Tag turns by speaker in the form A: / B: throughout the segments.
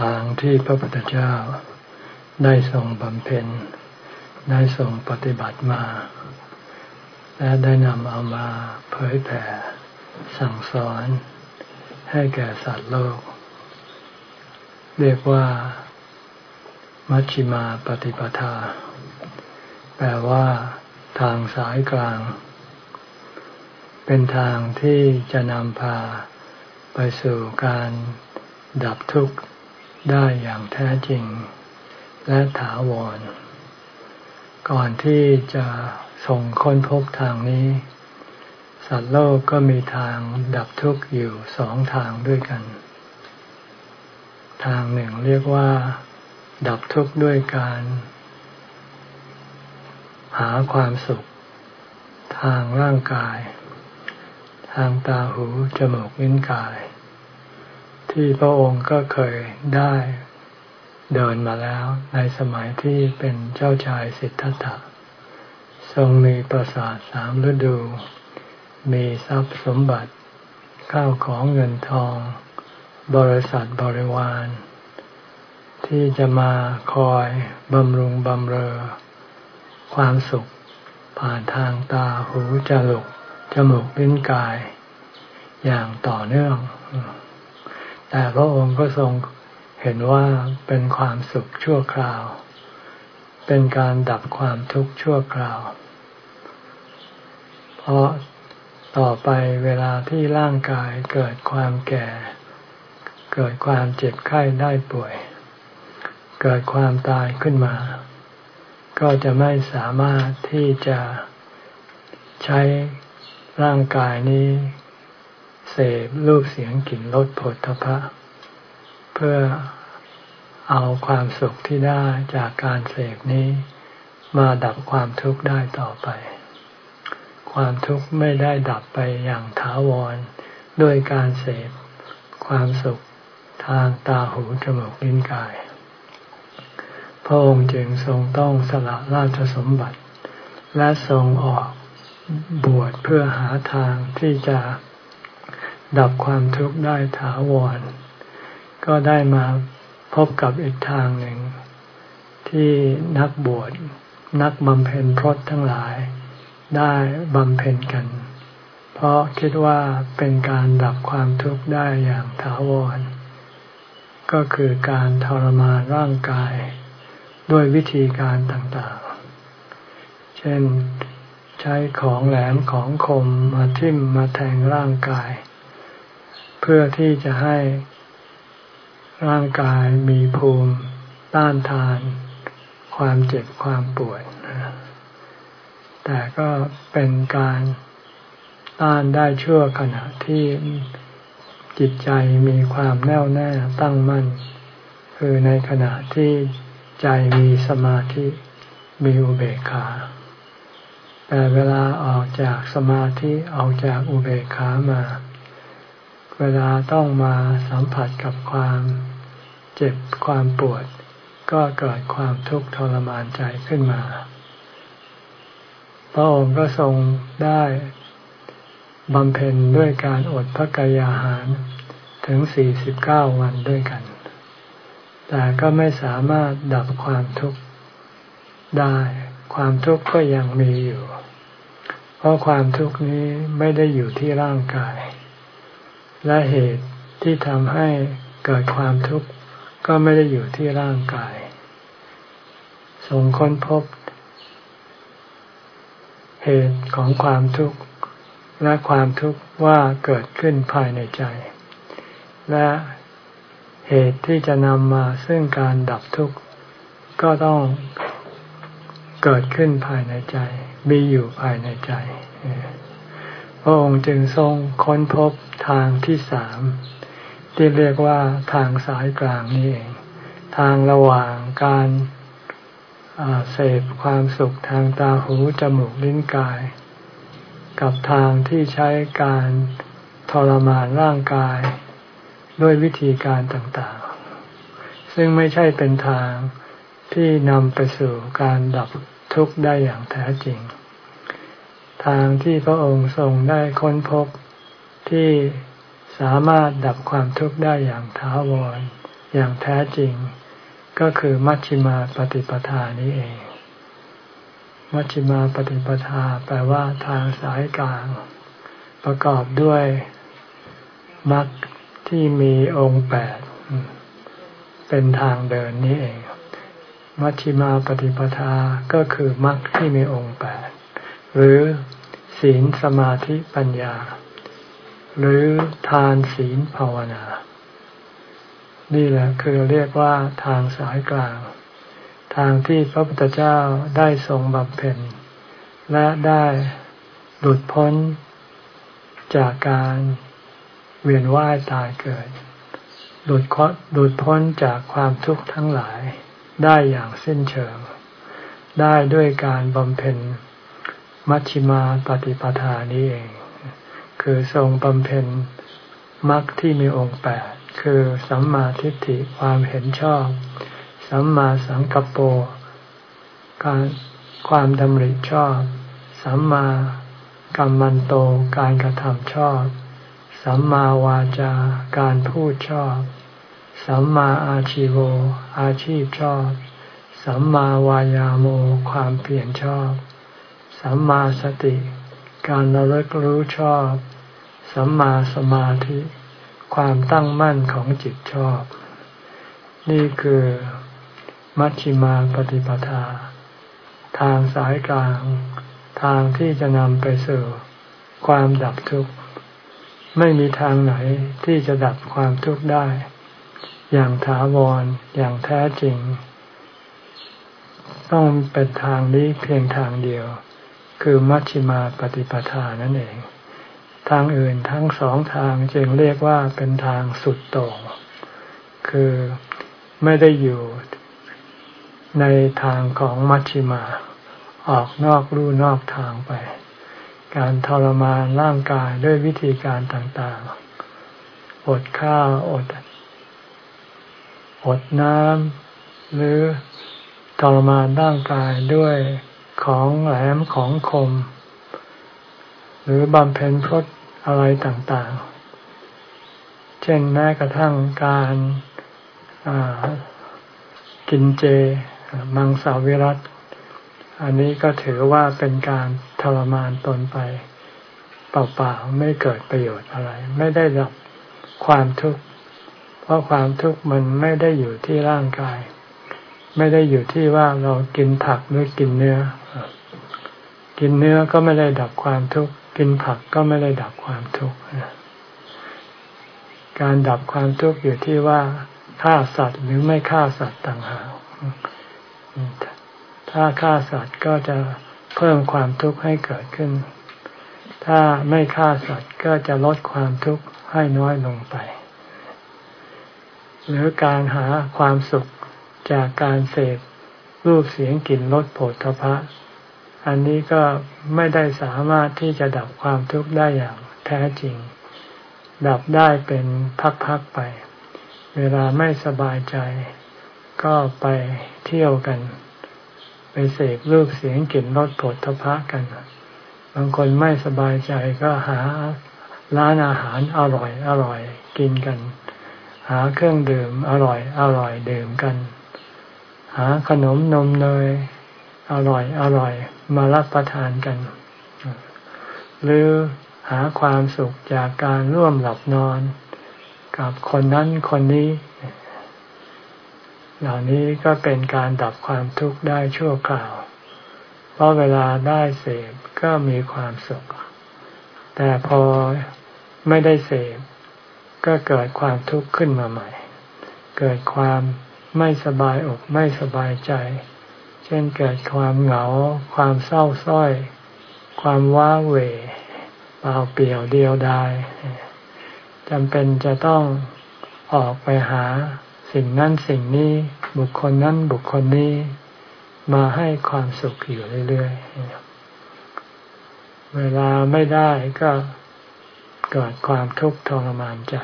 A: ทางที่พระพุทธเจ้า ได้ทรงบำเพ็ญ ได้ทรงปฏิบัติมา และได้นำเอามาเผยแผ่ สั่งสอน ให้แก่สัตว์โลก เรียกว่า มัชฌิมาปฏิปทา แปลว่า ทางสายกลาง เป็นทางที่จะนำพาไปสู่การดับทุกข์ ได้อย่างแท้จริง และถาวร ก่อนที่จะส่งค้นพบทางนี้ สัตว์โลกก็มีทางดับทุกข์อยู่สองทางด้วยกัน ทางหนึ่งเรียกว่า ดับทุกข์ด้วยการ หาความสุข ทางร่างกาย ทางตาหูจมูกลิ้นกาย ที่พระองค์ก็เคยได้เดินมาแล้วในสมัยที่เป็นเจ้าชายสิทธัตถะ ทรงมีปราสาทสามฤดู มีทรัพย์สมบัติข้าวของเงินทอง บริษัทบริวาร ที่จะมาคอยบำรุงบำเรอ ความสุข ผ่านทางตาหูจมูกจมูกลิ้นกาย อย่างต่อเนื่อง แต่พระองค์ก็ทรงเห็นว่าเป็นความสุขชั่วคราว เป็นการดับความทุกข์ชั่วคราว เพราะต่อไปเวลาที่ร่างกายเกิดความแก่ เกิดความเจ็บไข้ได้ป่วย เกิดความตายขึ้นมา ก็จะไม่สามารถที่จะใช้ร่างกายนี้ เสพรูปเสียงกลิ่นรสผลทพะ เพื่อเอาความสุขที่ได้จากการเสพนี้มาดับความทุกข์ได้ต่อไป ความทุกข์ไม่ได้ดับไปอย่างถาวรด้วยการเสพความสุขทางตาหูจมูกลิ้นกาย พระองค์จึงทรงต้องสละราชสมบัติ และทรงออกบวชเพื่อหาทางที่จะ ดับความทุกข์ได้ถาวร ก็ได้มาพบกับอีกทางหนึ่ง ที่นักบวชนักบำเพ็ญพรตทั้งหลาย ได้บำเพ็ญกัน เพราะคิดว่าเป็นการดับความทุกข์ได้อย่างถาวร ก็คือการทรมานร่างกาย ด้วยวิธีการต่างๆ เช่นใช้ของแหลมของคมมาทิ่มมาแทงร่างกายเพื่อที่จะให้ร่างกายมีภูมิต้านทาน ความเจ็บความปวดแต่ก็เป็นการต้านได้ชั่วขณะที่จิตใจมีความแน่วแน่ตั้งมั่น คือในขณะที่ใจมีสมาธิมีอุเบกขา แต่เวลาออกจากสมาธิออกจากอุเบกขามา เวลาต้องมาสัมผัสกับความเจ็บความปวด ก็เกิดความทุกข์ทรมานใจขึ้นมา พระองค์ก็ทรงได้บำเพ็ญด้วยการอดพระกายาหารถึง 49 วันด้วยกัน แต่ก็ไม่สามารถดับความทุกข์ได้ ความทุกข์ก็ยังมีอยู่ เพราะความทุกข์นี้ไม่ได้อยู่ที่ร่างกาย และเหตุที่ทำให้เกิดความทุกข์ก็ไม่ได้อยู่ที่ร่างกายทรงค้นพบ เหตุของความทุกข์และความทุกข์ว่าเกิดขึ้นภายในใจ และเหตุที่จะนำมาซึ่งการดับทุกข์ก็ต้องเกิดขึ้นภายในใจ มีอยู่ภายในใจ ระองค์จึงทรงค้นพบทางที่สามที่เรียกว่าทางสายกลางนี่เอง ทางระหว่างการเสพความสุขทางตาหูจมูกลิ้นกาย กับทางที่ใช้การทรมานร่างกาย ด้วยวิธีการต่างๆ ซึ่งไม่ใช่เป็นทางที่นำไปสู่การดับทุกข์ได้อย่างแท้จริง ทางที่พระองค์ทรงได้ค้นพบที่สามารถดับความทุกข์ได้อย่างถาวร อย่างแท้จริง ก็คือมัชฌิมาปฏิปทานี้เอง มัชฌิมาปฏิปทาแปลว่าทางสายกลาง ประกอบด้วยมรรคที่มีองค์แปดเป็นทางเดินนี้เอง มัชฌิมาปฏิปทาก็คือมรรคที่มีองค์แปด หรือศีลสมาธิปัญญา หรือทานศีลภาวนา นี่แหละคือเรียกว่าทางสายกลาง ทางที่พระพุทธเจ้าได้ทรงบำเพ็ญ และได้หลุดพ้นจากการเวียนว่ายตายเกิด หลุดหลุดพ้นจากความทุกข์ทั้งหลายได้อย่างสิ้นเชิง ได้ด้วยการบำเพ็ญ มัชฌิมาปฏิปทานี้เอง คือทรงบำเพ็ญมรรคที่มีองค์แปดคือสัมมาทิฏฐิความเห็นชอบ สัมมาสังกัปโปการความดำริชอบ สัมมากัมมันโตการกระทำชอบ สัมมาวาจาการพูดชอบ สัมมาอาชิโวอาชีพชอบ สัมมาวายาโมความเปลี่ยนชอบ สัมมาสติ การระลึกรู้ชอบ สัมมาสมาธิ ความตั้งมั่นของจิตชอบ นี่คือมัชฌิมาปฏิปทา ทางสายกลาง ทางที่จะนำไปสู่ความดับทุกข์ ไม่มีทางไหนที่จะดับความทุกข์ได้ อย่างถาวรอย่างแท้จริง ต้องเป็นทางนี้เพียงทางเดียว คือมัชฌิมาปฏิปทานั่นเอง ทางอื่นทั้งสองทางจึงเรียกว่าเป็นทางสุดโต่งคือไม่ได้อยู่ในทางของมัชฌิมา ออกนอกรูนอกทางไป การทรมานร่างกายด้วยวิธีการต่างๆ อดข้าวอด อดน้ำหรือทรมานร่างกายด้วย ของแหลมของคม หรือบำเพ็ญพรตอะไรต่างๆ เช่นแม้กระทั่งการกินเจ มังสาวิรัต อันนี้ก็ถือว่าเป็นการทรมานตนไป เปล่าๆ ไม่เกิดประโยชน์อะไร ไม่ได้รับความทุกข์ เพราะความทุกข์มันไม่ได้อยู่ที่ร่างกาย ไม่ได้อยู่ที่ว่าเรากินผักหรือกินเนื้อ กินเนื้อก็ไม่ได้ดับความทุกข์ กินผักก็ไม่ได้ดับความทุกข์การดับความทุกข์อยู่ที่ว่าฆ่าสัตว์หรือไม่ฆ่าสัตว์ต่างหากถ้าฆ่าสัตว์ก็จะเพิ่มความทุกข์ให้เกิดขึ้น ถ้าไม่ฆ่าสัตว์ก็จะลดความทุกข์ให้น้อยลงไป หรือการหาความสุข จากการเสพรูปเสียงกลิ่นรสโผฏฐพะ อันนี้ก็ไม่ได้สามารถที่จะดับความทุกข์ได้อย่างแท้จริง ดับได้เป็นพักๆไป เวลาไม่สบายใจ ก็ไปเที่ยวกัน ไปเสพรูปเสียงกลิ่นรสโผฏฐพะกัน บางคนไม่สบายใจก็หาร้านอาหารอร่อยอร่อยกินกัน หาเครื่องดื่มอร่อยอร่อยดื่มกัน หาขนมนมเนยอร่อยอร่อยมารับประทานกัน หรือหาความสุขจากการร่วมหลับนอน กับคนนั้นคนนี้ เหล่านี้ก็เป็นการดับความทุกข์ได้ชั่วคราว เพราะเวลาได้เสพก็มีความสุข แต่พอไม่ได้เสพก็เกิดความทุกข์ขึ้นมาใหม่ เกิดความ ไม่สบายอกไม่สบายใจ เช่นเกิดความเหงา ความเศร้าส้อย ความว้าเหวเปล่าเปลี่ยวเดียวดายจำเป็นจะต้องออกไปหาสิ่งนั้นสิ่งนี้บุคคลนั้นบุคคลนี้มาให้ความสุขอยู่เรื่อยๆ เวลาไม่ได้ก็เกิดความทุกข์ทรมานใจ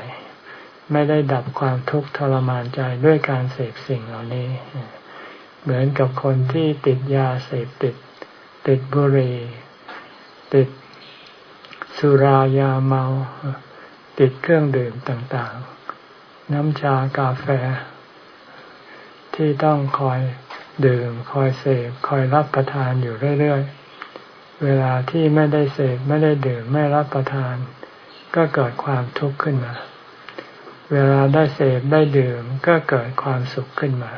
A: ไม่ได้ดับความทุกข์ทรมานใจด้วยการเสพสิ่งเหล่านี้ เหมือนกับคนที่ติดยาเสพติด ติดบุหรี่ติดสุรายาเมา ติดเครื่องดื่มต่างๆ น้ำชากาแฟ ที่ต้องคอยดื่ม คอยเสพคอยรับประทานอยู่เรื่อยๆ เวลาที่ไม่ได้เสพไม่ได้ดื่มไม่รับประทาน ก็เกิดความทุกข์ขึ้นมา เวลาได้เสพได้ดื่มก็เกิดความสุขขึ้นมา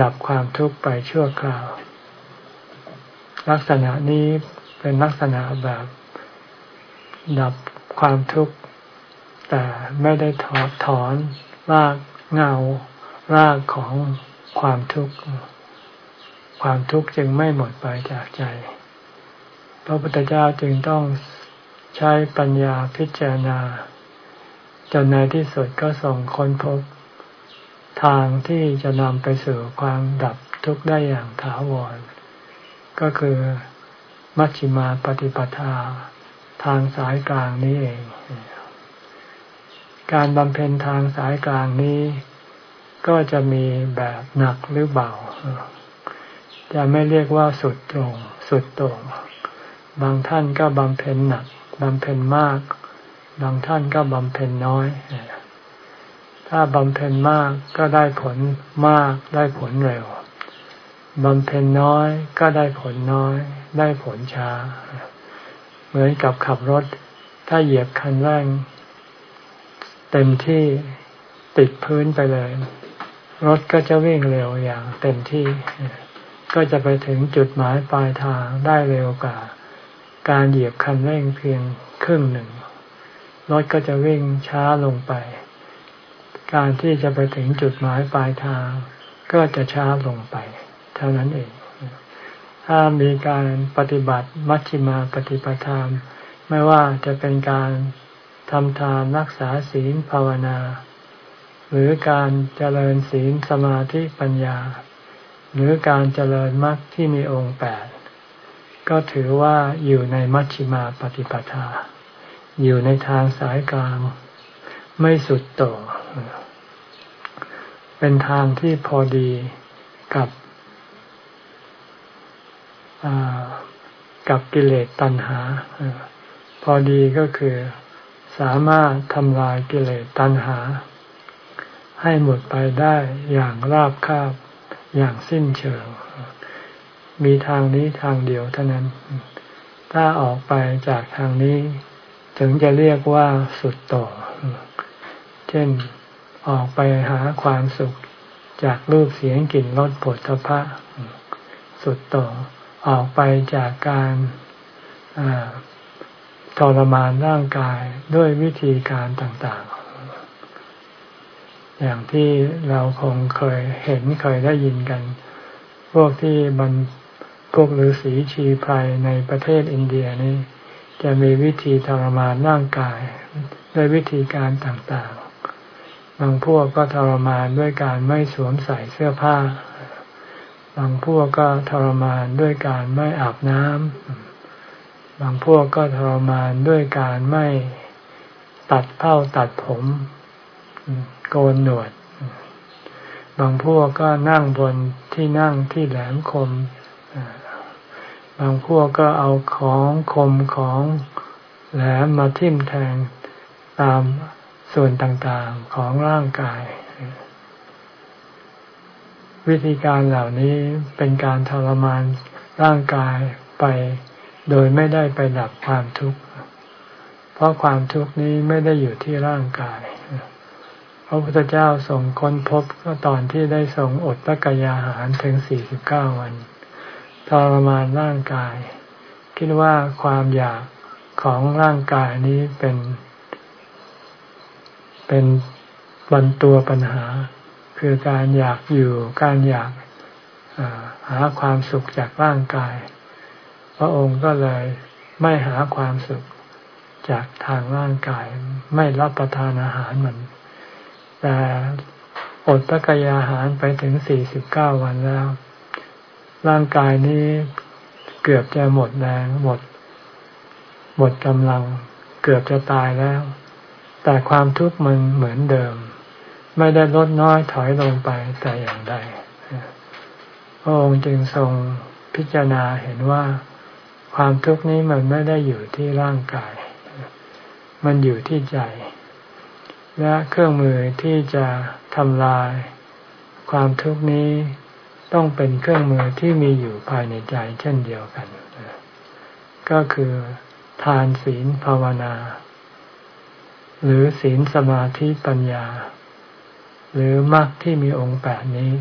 A: ดับความทุกข์ไปชั่วคราว ลักษณะนี้เป็นลักษณะแบบ ดับความทุกข์ แต่ไม่ได้ถอดถอนรากเงารากของความทุกข์ ความทุกข์จึงไม่หมดไปจากใจ พระพุทธเจ้าจึงต้องใช้ปัญญาพิจารณา จนในที่สุดก็ส่งคนพบ ทางที่จะนำไปสู่ความดับทุกข์ได้อย่างถาวร ก็คือมัชฌิมาปฏิปทา ทางสายกลางนี้เอง การบำเพ็ญทางสายกลางนี้ ก็จะมีแบบหนักหรือเบา จะไม่เรียกว่าสุดตรง สุดตรง บางท่านก็บำเพ็ญหนักบำเพ็ญมาก บางท่านก็บำเพ็ญน้อย ถ้าบำเพ็ญมากก็ได้ผลมากได้ผลเร็วบำเพ็ญน้อยก็ได้ผลน้อย ได้ผลช้า เหมือนกับขับรถ ถ้าเหยียบคันเร่งเต็มที่ติดพื้นไปเลย รถก็จะวิ่งเร็วอย่างเต็มที่ ก็จะไปถึงจุดหมายปลายทางได้เร็วกว่า การเหยียบคันเร่งเพียงครึ่งหนึ่ง รถก็จะวิ่งช้าลงไป การที่จะไปถึงจุดหมายปลายทาง ก็จะช้าลงไป เท่านั้นเอง ถ้ามีการปฏิบัติมัชฌิมาปฏิปทาไม่ว่าจะเป็นการทำทานรักษาศีลภาวนา หรือการเจริญศีลสมาธิปัญญา หรือการเจริญมรรคที่มีองค์แปดก็ถือว่าอยู่ในมัชฌิมาปฏิปทา อยู่ในทางสายกลาง ไม่สุดโต่งเป็นทางที่พอดีกับกับกิเลสตัณหา พอดีก็คือสามารถทำลายกิเลสตัณหา ให้หมดไปได้อย่างราบคาบอย่างสิ้นเชิง มีทางนี้ทางเดียวเท่านั้น ถ้าออกไปจากทางนี้ ถึงจะเรียกว่าสุดต่อเช่นออกไปหาความสุขจากรูปเสียงกลิ่นรสผลทพะสุดต่อออกไปจากการทรมานร่างกายด้วยวิธีการต่างๆ อย่างที่เราคงเคยเห็นเคยได้ยินกัน พวกที่มันพวกฤาษีชีไพรในประเทศอินเดียนี่ จะมีวิธีทรมานร่างกายด้วยวิธีการต่างๆ บางพวกก็ทรมานด้วยการไม่สวมใส่เสื้อผ้า บางพวกก็ทรมานด้วยการไม่อาบน้ำ บางพวกก็ทรมานด้วยการไม่ตัดเผ้าตัดผม โกนหนวด บางพวกก็นั่งบนที่นั่งที่แหลมคม บางพวกก็เอาของคมของแหลมมาทิ่มแทงตามส่วนต่างๆของร่างกาย วิธีการเหล่านี้เป็นการทรมานร่างกายไปโดยไม่ได้ไปดับความทุกข์ เพราะความทุกข์นี้ไม่ได้อยู่ที่ร่างกาย พระพุทธเจ้าทรงค้นพบก็ตอนที่ได้ทรงอดตะกยาหารถึงสี่สิบเก้าวัน ทรมานร่างกาย คิดว่าความอยากของร่างกายนี้เป็น เป็นบันตัวปัญหา คือการอยากอยู่การอยากหาความสุขจากร่างกาย พระองค์ก็เลยไม่หาความสุขจากทางร่างกายไม่รับประทานอาหารมัน แต่อดตะกายอาหารไปถึงสี่สิบเก้าวันแล้ว ร่างกายนี้เกือบจะหมดแรงหมด หมดกำลัง เกือบจะตายแล้ว แต่ความทุกข์มันเหมือนเดิม ไม่ได้ลดน้อยถอยลงไปแต่อย่างใดพระองค์จึงทรงพิจารณาเห็นว่าความทุกข์นี้มันไม่ได้อยู่ที่ร่างกาย มันอยู่ที่ใจ และเครื่องมือที่จะทำลาย ความทุกข์นี้ ต้องเป็นเครื่องมือที่มีอยู่ภายในใจเช่นเดียวกัน ก็คือทานศีลภาวนา หรือศีลสมาธิปัญญา หรือมรรคที่มีองค์แปดนี้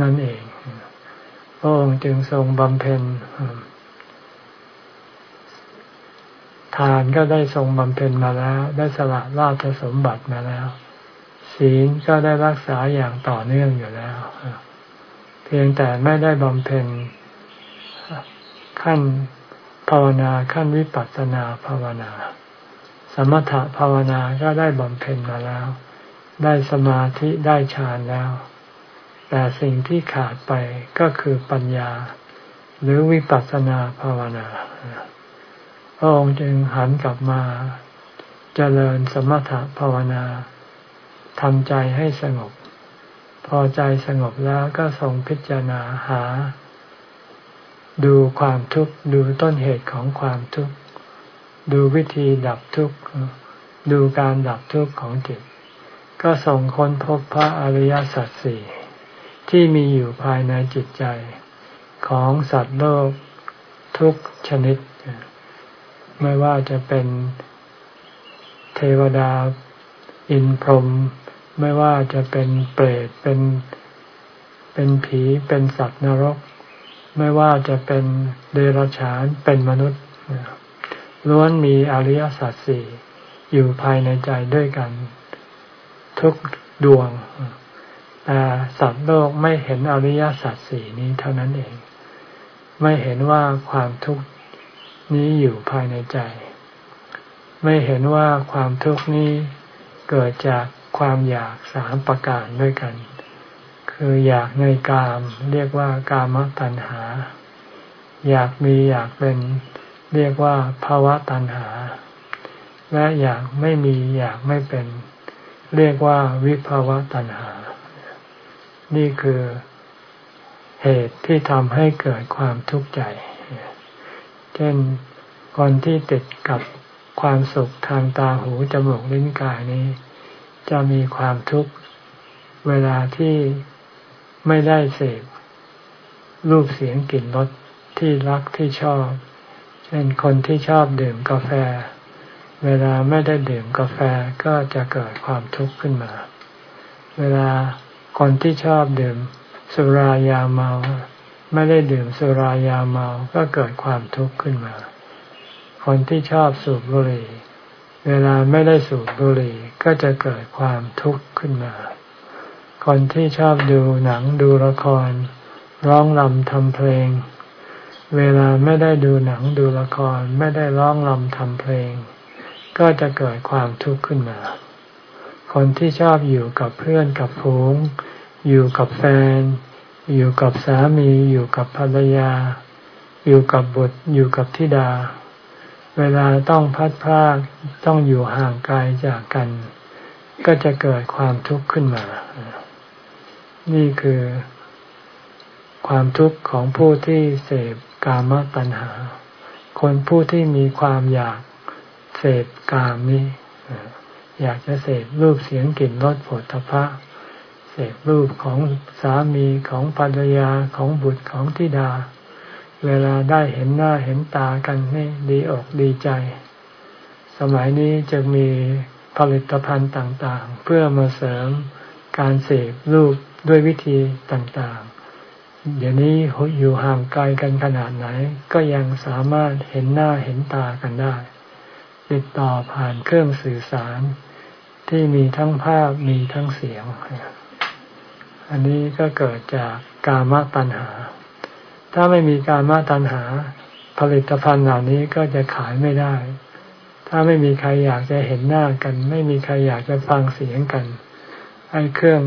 A: นั่นเองพระองค์จึงทรงบำเพ็ญทานก็ได้ทรงบำเพ็ญมาแล้ว ได้สละราชสมบัติมาแล้ว ศีลก็ได้รักษาอย่างต่อเนื่องอยู่แล้ว พียงแต่ไม่ได้บำเพ็ญขั้นภาวนาขั้นวิปัสสนาภาวนา สมถภาวนาก็ได้บำเพ็ญมาแล้ว ได้สมาธิได้ฌานแล้ว แต่สิ่งที่ขาดไปก็คือปัญญา หรือวิปัสสนาภาวนาพระองค์จึงหันกลับมาเจริญสมถภาวนาทำใจให้สงบ อใจสงบแล้วก็ทรงพิจารณาหา ดูความทุกข์ดูต้นเหตุของความทุกข์ ดูวิธีดับทุกข์ ดูการดับทุกข์ของจิต ก็ส่งค้นพบพระอริยสัจสี่ที่มีอยู่ภายในจิตใจของสัตว์โลกทุกชนิด ไม่ว่าจะเป็นเทวดาอินพรหม ไม่ว่าจะเป็นเปรตเป็นเป็นผีเป็นสัตว์นรก ไม่ว่าจะเป็นเดรัจฉานเป็นมนุษย์ล้วนมีอริยสัจสี่อยู่ภายในใจด้วยกัน ทุกดวงแต่สัตว์โลกไม่เห็นอริยสัจสี่นี้เท่านั้นเอง ไม่เห็นว่าความทุกข์นี้อยู่ภายในใจ ไม่เห็นว่าความทุกข์นี้เกิดจาก ความอยากสามประการด้วยกัน คืออยากในกาม เรียกว่ากามตัณหา อยากมีอยากเป็นเรียกว่าภาวะตัณหา และอยากไม่มีอยากไม่เป็น เรียกว่าวิภาวะตัณหา นี่คือเหตุที่ทำให้เกิดความทุกข์ใจ เช่นคนที่ติดกับความสุขทางตาหูจมูกลิ้นกายนี้ จะมีความทุกข์เวลาที่ไม่ได้เสพรูปเสียงกลิ่นรสที่รักที่ชอบ เช่นคนที่ชอบดื่มกาแฟ เวลาไม่ได้ดื่มกาแฟก็จะเกิดความทุกข์ขึ้นมา เวลาคนที่ชอบดื่มสุรายาเมา ไม่ได้ดื่มสุรายาเมาก็เกิดความทุกข์ขึ้นมา คนที่ชอบสูบบุหรี่ เวลาไม่ได้สูบบุหรี่ก็จะเกิดความทุกข์ขึ้นมา คนที่ชอบดูหนังดูละคร ร้องรำทำเพลง เวลาไม่ได้ดูหนังดูละครไม่ได้ร้องรำทำเพลง ก็จะเกิดความทุกข์ขึ้นมา คนที่ชอบอยู่กับเพื่อนกับผูง อยู่กับแฟน อยู่กับสามี อยู่กับภรรยา อยู่กับบุตรอยู่กับธิดา เวลาต้องพัดพรากต้องอยู่ห่างไกลจากกัน ก็จะเกิดความทุกข์ขึ้นมา นี่คือ ความทุกข์ของผู้ที่เสพกามตัณหา คนผู้ที่มีความอยากเสพกามนี้อยากจะเสพรูปเสียงกลิ่นรสผลทพะเสพรูปของสามีของภรรยาของบุตรของธิดา เวลาได้เห็นหน้าเห็นตากันนี่ดีอกดีใจ สมัยนี้จะมีผลิตภัณฑ์ต่างๆ เพื่อมาเสริมการเสพรูปด้วยวิธีต่างๆ เดี๋ยวนี้อยู่ห่างไกลกันขนาดไหน ก็ยังสามารถเห็นหน้าเห็นตากันได้ ติดต่อผ่านเครื่องสื่อสาร ที่มีทั้งภาพมีทั้งเสียง อันนี้ก็เกิดจากกามตัณหา ถ้าไม่มีการมาตัณหา ผลิตภัณฑ์เหล่านี้ก็จะขายไม่ได้ ถ้าไม่มีใครอยากจะเห็นหน้ากัน ไม่มีใครอยากจะฟังเสียงกันไอ้เครื่อง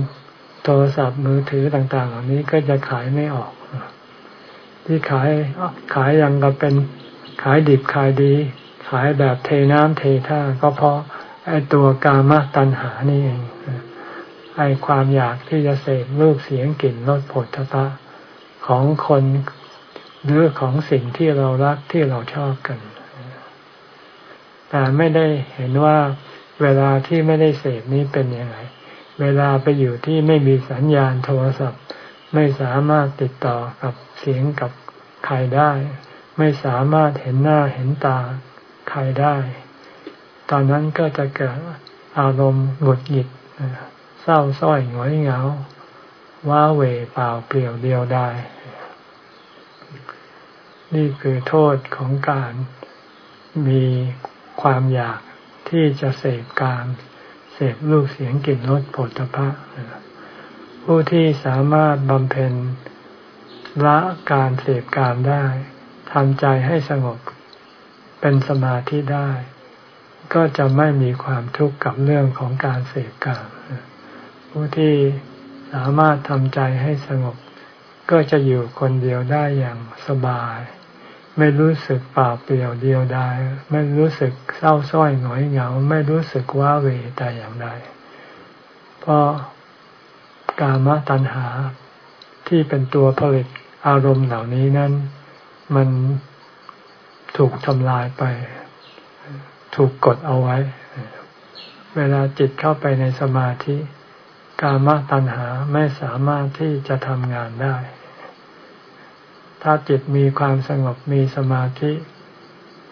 A: โทรศัพท์มือถือต่างๆ เหล่านี้ก็จะขายไม่ออก ที่ขายขายยังก็เป็นขายดิบขายดี ขายแบบเทน้ำเทท่าก็เพราะไอ้ตัวกามตัณหานี่เองไอ้ความอยากที่จะเสพรูปเสียงกลิ่นรสผลทพะ ของคนหรือของสิ่งที่เรารักที่เราชอบกันแต่ไม่ได้เห็นว่าเวลาที่ไม่ได้เสพนี้เป็นยังไง เวลาไปอยู่ที่ไม่มีสัญญาณโทรศัพท์ ไม่สามารถติดต่อกับเสียงกับใครได้ ไม่สามารถเห็นหน้าเห็นตาใครได้ ตอนนั้นก็จะเกิดอารมณ์หงุดหงิดเศร้าส้อยหงอยเหงา ว้าเหวเปล่าเปลี่ยวเดียวดาย นี่คือโทษของการมีความอยากที่จะเสพการเสพรูปเสียงกลิ่นรสผลพระผู้ที่สามารถบำเพ็ญละการเสพการได้ทำใจให้สงบเป็นสมาธิได้ ก็จะไม่มีความทุกข์กับเรื่องของการเสพการผู้ที่สามารถทำใจให้สงบ ก็จะอยู่คนเดียวได้อย่างสบาย ไม่รู้สึกป่าเปลี่ยวเดียวดายไม่รู้สึกเศร้าส้อยหงอยเหงา ไม่รู้สึกว่าเวแต่อย่างใดเพราะกามตัณหาที่เป็นตัวผลิตอารมณ์เหล่านี้นั้น มันถูกทำลายไป ถูกกดเอาไว้ เวลาจิตเข้าไปในสมาธิ การมตัณหาไม่สามารถที่จะทำงานได้ ถ้าจิตมีความสงบมีสมาธิ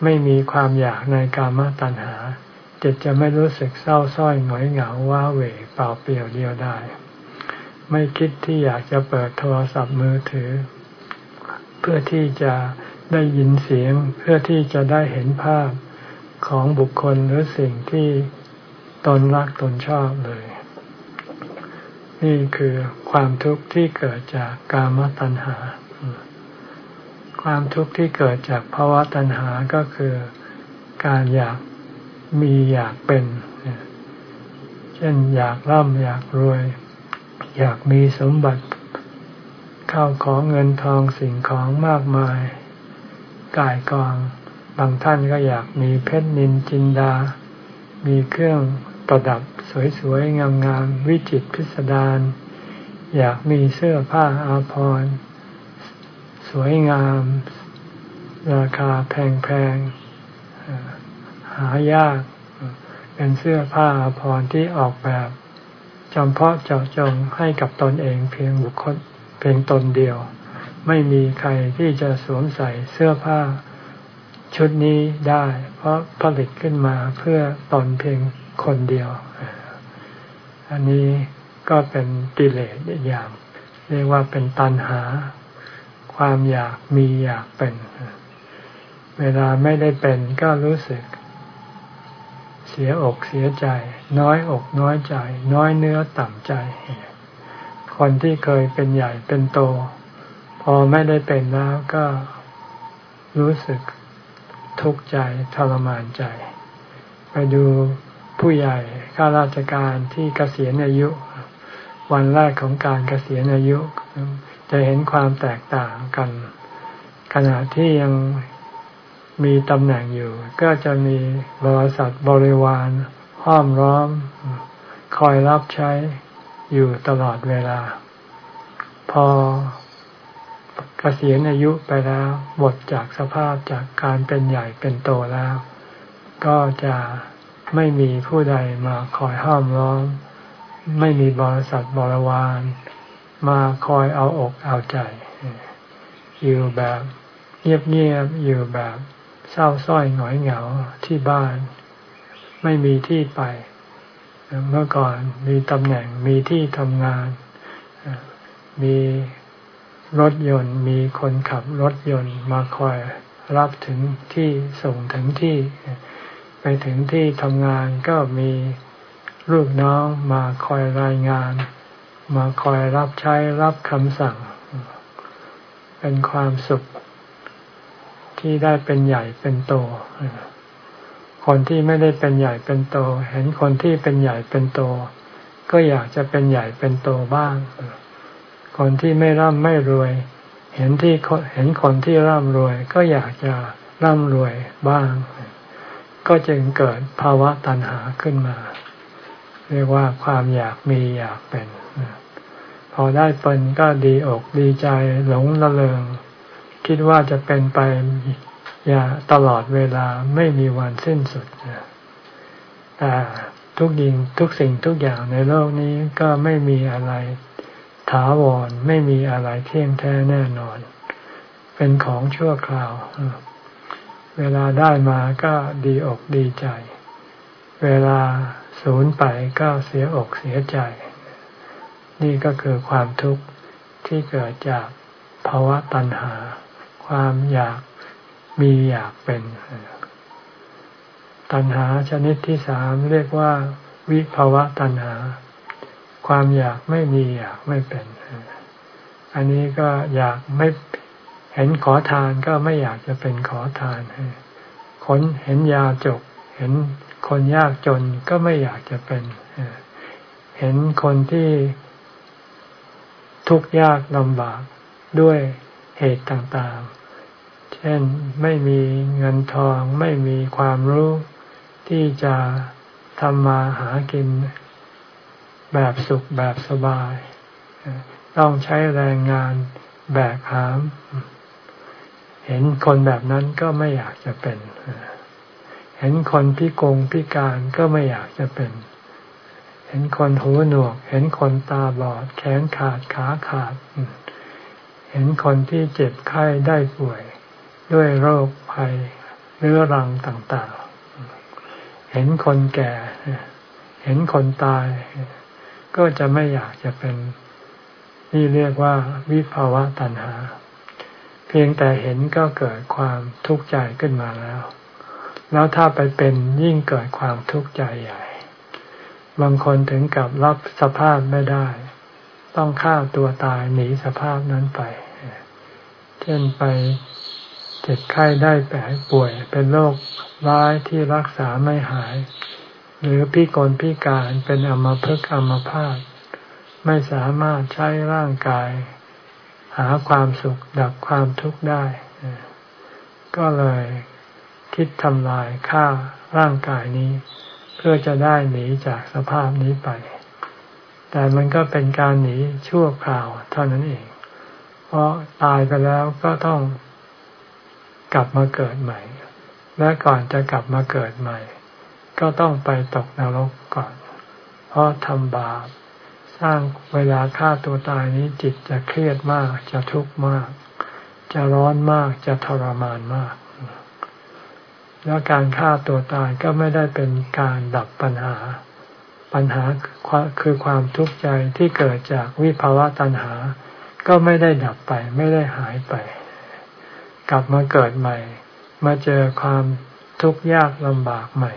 A: ไม่มีความอยากในกามตัณหา จิตจะไม่รู้สึกเศร้าส้อยหงอยเหงาว้าเหวเปล่าเปลี่ยวเดียวได้ ไม่คิดที่อยากจะเปิดโทรศัพท์มือถือ เพื่อที่จะได้ยินเสียงเพื่อที่จะได้เห็นภาพของบุคคลหรือสิ่งที่ตนรักตนชอบเลย นี่คือความทุกข์ที่เกิดจากกามตัณหา ความทุกข์ที่เกิดจากภาวะตัณหาก็คือการอยากมีอยากเป็น เช่นอยากร่ำอยากรวย อยากมีสมบัติเข้าของเงินทองสิ่งของมากมายกายกอง บางท่านก็อยากมีเพชรนินจินดา มีเครื่องประดับ สวยๆ งามๆ วิจิตพิสดารอยากมีเสื้อผ้าอาภรณ์ สวยงาม ราคาแพงๆ หายาก เป็นเสื้อผ้าอาภรณ์ที่ออกแบบจำเพาะเจาะจงให้กับตนเองเพียงบุคคลเพียงตนเดียว ไม่มีใครที่จะสวมใส่เสื้อผ้าชุดนี้ได้ เพราะผลิตขึ้นมาเพื่อตนเพียง คนเดียว อันนี้ก็เป็นกิเลสอย่าง เรียกว่าเป็นตัณหา ความอยากมีอยากเป็น เวลาไม่ได้เป็นก็รู้สึก เสียอกเสียใจ น้อยอกน้อยใจ น้อยเนื้อต่ำใจ คนที่เคยเป็นใหญ่เป็นโต พอไม่ได้เป็นแล้วก็รู้สึกทุกข์ใจทรมานใจ ไปดู ผู้ใหญ่ข้าราชการที่เกษียณอายุ วันแรกของการเกษียณอายุ จะเห็นความแตกต่างกัน ขณะที่ยังมีตำแหน่งอยู่ ก็จะมีบริษัทบริวารห้อมร้อม คอยรับใช้อยู่ตลอดเวลา พอเกษียณอายุไปแล้วหมดจากสภาพจากการเป็นใหญ่เป็นโตแล้ว ก็จะ ไม่มีผู้ใดมาคอยห้ามร้อม ไม่มีบริษัทบริวาร มาคอยเอาอกเอาใจ อยู่แบบเงียบๆอยู่แบบเศร้าส้อยหงอยเหงาที่บ้าน ไม่มีที่ไป เมื่อก่อนมีตำแหน่งมีที่ทำงาน มีรถยนต์มีคนขับรถยนต์มาคอยรับถึงที่ส่งถึงที่ ไปถึงที่ทำงานก็มีลูกน้องมาคอยรายงาน มาคอยรับใช้รับคำสั่ง เป็นความสุขที่ได้เป็นใหญ่เป็นโต คนที่ไม่ได้เป็นใหญ่เป็นโต เห็นคนที่เป็นใหญ่เป็นโต ก็อยากจะเป็นใหญ่เป็นโตบ้าง คนที่ไม่ร่ำไม่รวย เห็นที่เห็นคนที่ร่ำรวย ก็อยากจะร่ำรวยบ้าง ก็จึงเกิดภาวะตัณหาขึ้นมา เรียกว่าความอยากมีอยากเป็น พอได้เป็นก็ดีอกดีใจหลงละเริง คิดว่าจะเป็นไปอย่าตลอดเวลาไม่มีวันสิ้นสุดแต่ทุกยิงทุกสิ่งทุกอย่างในโลกนี้ก็ไม่มีอะไรถาวรไม่มีอะไรเที่ยงแท้แน่นอน เป็นของชั่วคราว เวลาได้มาก็ดีอกดีใจ เวลาสูญไปก็เสียอกเสียใจ นี่ก็คือความทุกข์ที่เกิดจากภาวะตัณหา ความอยากมีอยากเป็น ตัณหาชนิดที่สามเรียกว่า วิภาวะตัณหา ความอยากไม่มีอยากไม่เป็น อันนี้ก็อยากไม่ เห็นขอทานก็ไม่อยากจะเป็นขอทานคนเห็นยาจก เห็นคนยากจนก็ไม่อยากจะเป็นเห็นคนที่ทุกข์ยากลำบากด้วยเหตุต่างๆ เช่นไม่มีเงินทอง ไม่มีความรู้ที่จะทำมาหากิน แบบสุขแบบสบาย ต้องใช้แรงงานแบกหาม เห็นคนแบบนั้นก็ไม่อยากจะเป็น เห็นคนพิกงพิการก็ไม่อยากจะเป็น เห็นคนหูหนวก เห็นคนตาบอด แขนขาดขาขาด เห็นคนที่เจ็บไข้ได้ป่วย ด้วยโรคภัยเรื้อรังต่างๆ เห็นคนแก่ เห็นคนตาย ก็จะไม่อยากจะเป็น นี่เรียกว่าวิภาวะตัณหา พียงแต่เห็นก็เกิดความทุกข์ใจขึ้นมาแล้ว แล้วถ้าไปเป็นยิ่งเกิดความทุกข์ใจใหญ่ บางคนถึงกับรับสภาพไม่ได้ ต้องฆ่าตัวตายหนีสภาพนั้นไป เช่นไปเจ็บไข้ได้แผลป่วยเป็นโรคร้ายที่รักษาไม่หาย หรือพิกลพิการเป็นอมภพอมภาพไม่สามารถใช้ร่างกาย หาความสุขดับความทุกข์ได้ ก็เลยคิดทำลายฆ่าร่างกายนี้ เพื่อจะได้หนีจากสภาพนี้ไป แต่มันก็เป็นการหนีชั่วคราวเท่านั้นเอง เพราะตายไปแล้วก็ต้องกลับมาเกิดใหม่ และก่อนจะกลับมาเกิดใหม่ ก็ต้องไปตกนรกก่อน เพราะทำบาป ร้างเวลาฆ่าตัวตายนี้จิตจะเครียดมาก จะทุกข์มาก จะร้อนมาก จะทรมานมาก แล้วการฆ่าตัวตายก็ไม่ได้เป็นการดับปัญหา ปัญหาคือความทุกข์ใจที่เกิดจากวิภาวะตัณหา ก็ไม่ได้ดับไป ไม่ได้หายไป กลับมาเกิดใหม่ มาเจอความทุกข์ยากลำบากใหม่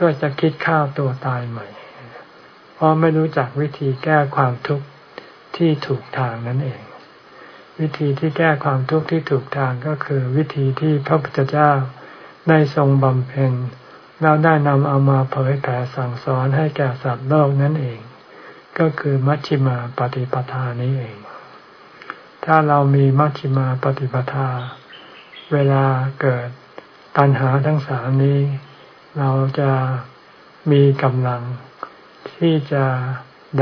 A: ก็จะคิดฆ่าตัวตายใหม่ เพราะไม่รู้จักวิธีแก้ความทุกข์ที่ถูกทางนั่นเอง วิธีที่แก้ความทุกข์ที่ถูกทางก็คือ วิธีที่พระพุทธเจ้าได้ทรงบำเพ็ญแล้วได้นำเอามาเผยแผ่สั่งสอนให้แก่สัตว์โลกนั่นเอง ก็คือมัชฌิมาปฏิปทานี้เอง ถ้าเรามีมัชฌิมาปฏิปทา เวลาเกิดตัณหาทั้งสามนี้ เราจะมีกำลัง ที่จะ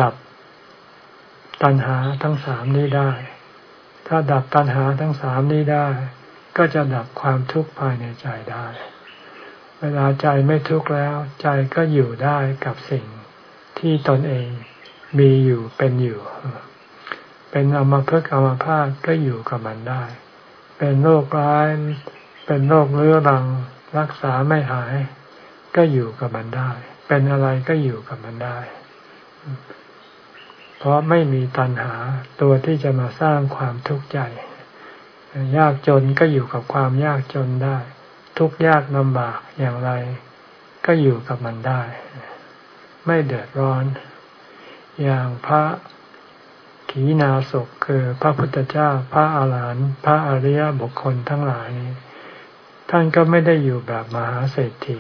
A: ดับตัณหาทั้งสามนี้ได้ ถ้าดับตัณหาทั้งสามนี้ได้ ก็จะดับความทุกข์ภายในใจได้ เวลาใจไม่ทุกข์แล้ว ใจก็อยู่ได้กับสิ่งที่ตนเองมีอยู่เป็นอยู่ เป็นอมภพอมภาพก็อยู่กับมันได้ เป็นโรคร้าย เป็นโรคเรื้อรังรักษาไม่หาย ก็อยู่กับมันได้ เป็นอะไรก็อยู่กับมันได้ เพราะไม่มีตัณหาตัวที่จะมาสร้างความทุกข์ใจ ยากจนก็อยู่กับความยากจนได้ ทุกข์ยากลำบากอย่างไร ก็อยู่กับมันได้ ไม่เดือดร้อน อย่างพระขีณาสกคือพระพุทธเจ้าพระอาหารหันต์พระอริยบุคคลทั้งหลายนี้ท่านก็ไม่ได้อยู่แบบมหาเศรษฐี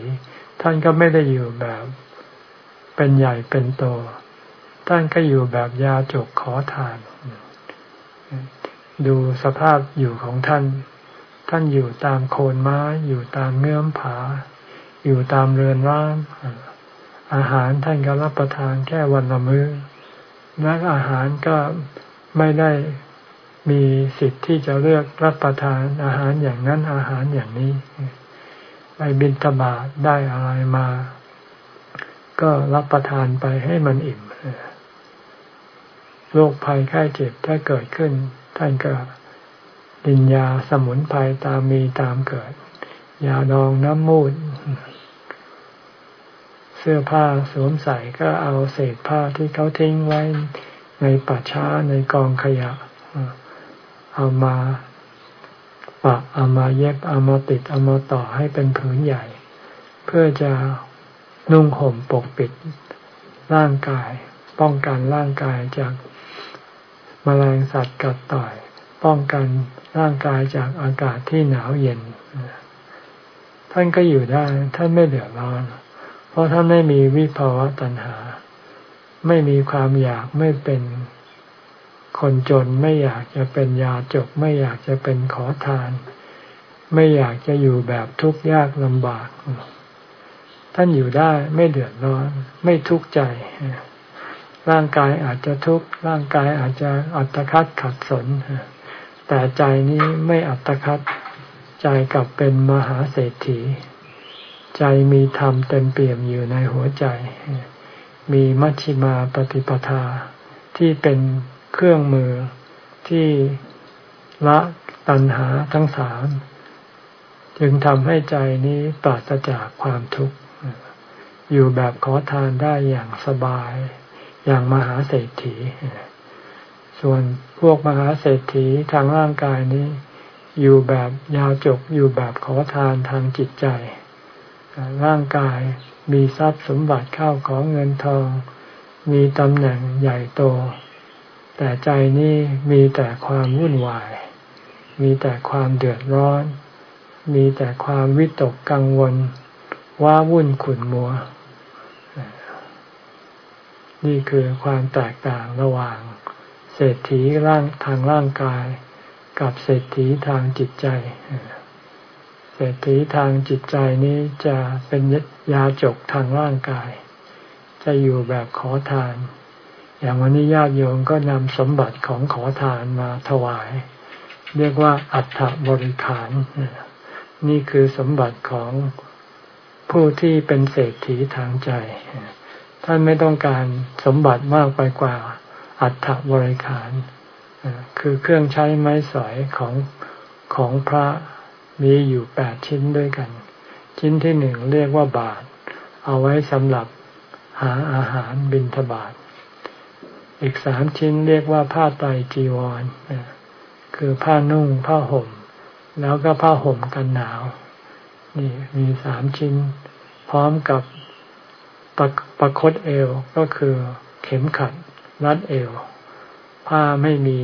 A: ท่านก็ไม่ได้อยู่แบบ เป็นใหญ่เป็นโต ท่านก็อยู่แบบยาจกขอทาน ดูสภาพอยู่ของท่าน ท่านอยู่ตามโคนไม้ อยู่ตามเงื่อมผา อยู่ตามเรือนร่างอาหารท่านก็รับประทานแค่วันละมือ้อและอาหารก็ไม่ได้มีสิทธิ์ที่จะเลือกรับประทานอาหารอย่างนั้นอาหารอย่างนี้ ไปบินตบาทได้อะไรมา ก็รับประทานไปให้มันอิ่มโรคภัยไข้เจ็บถ้าเกิดขึ้น ท่านก็ดินยาสมุนไพรตามมีตามเกิด ยาดองน้ำมูด เสื้อผ้าสวมใส่ก็เอาเศษผ้าที่เขาทิ้งไว้ในป่าช้าในกองขยะ เอามา ปะเอามาเย็บเอามาติดเอามาต่อให้เป็นผืนใหญ่ เพื่อจะนุ่งห่มปกปิดร่างกาย ป้องกันร่างกายจากมแมลงสัตว์กัดต่อย ป้องกันร่างกายจากอากาศที่หนาวเย็น ท่านก็อยู่ได้ ท่านไม่เดือดร้อน เพราะท่านไม่มีวิภาวะตัณหา ไม่มีความอยากไม่เป็น คนจนไม่อยากจะเป็นยาจก ไม่อยากจะเป็นขอทาน ไม่อยากจะอยู่แบบทุกข์ยากลำบาก ท่านอยู่ได้ไม่เดือดร้อน ไม่ทุกข์ใจ ร่างกายอาจจะทุกข์ร่างกายอาจจะอัตคัดขัดสน แต่ใจนี้ไม่อัตคัดใจกลับเป็นมหาเศรษฐี ใจมีธรรมเต็มเปี่ยมอยู่ในหัวใจ มีมัชฌิมาปฏิปทาที่เป็น เครื่องมือที่ละตัณหาทั้งสามจึงทำให้ใจนี้ปราศจากความทุกข์ อยู่แบบขอทานได้อย่างสบาย อย่างมหาเศรษฐี ส่วนพวกมหาเศรษฐีทางร่างกายนี้ อยู่แบบยาวจกอยู่แบบขอทานทางจิตใจ ร่างกายมีทรัพย์สมบัติเข้าของเงินทอง มีตำแหน่งใหญ่โต แต่ใจนี่มีแต่ความวุ่นวาย มีแต่ความเดือดร้อน มีแต่ความวิตกกังวล ว่าวุ่นขุ่นมัว นี่คือความแตกต่างระหว่าง เศรษฐีร่างทางร่างกาย กับเศรษฐีทางจิตใจ เศรษฐีทางจิตใจนี้จะเป็นยาจกทางร่างกาย จะอยู่แบบขอทาน อย่างวันนี้ญาติโยมก็นำสมบัติของขอทานมาถวาย เรียกว่าอัฐบริขาร นี่คือสมบัติของผู้ที่เป็นเศรษฐีทางใจ ท่านไม่ต้องการสมบัติมากไปกว่าอัฐบริขารคือเครื่องใช้ไม้สอยของของพระมีอยู่แปดชิ้นด้วยกัน ชิ้นที่หนึ่งเรียกว่าบาท เอาไว้สำหรับหาอาหารบิณฑบาต อีกสามชิ้นเรียกว่าผ้าไตจีวรคือผ้านุ่งผ้าห่ม แล้วก็ผ้าห่มกันหนาว นี่มีสามชิ้น พร้อมกับประประคตเอวก็คือเข็มขัดรัดเอว ผ้าไม่มี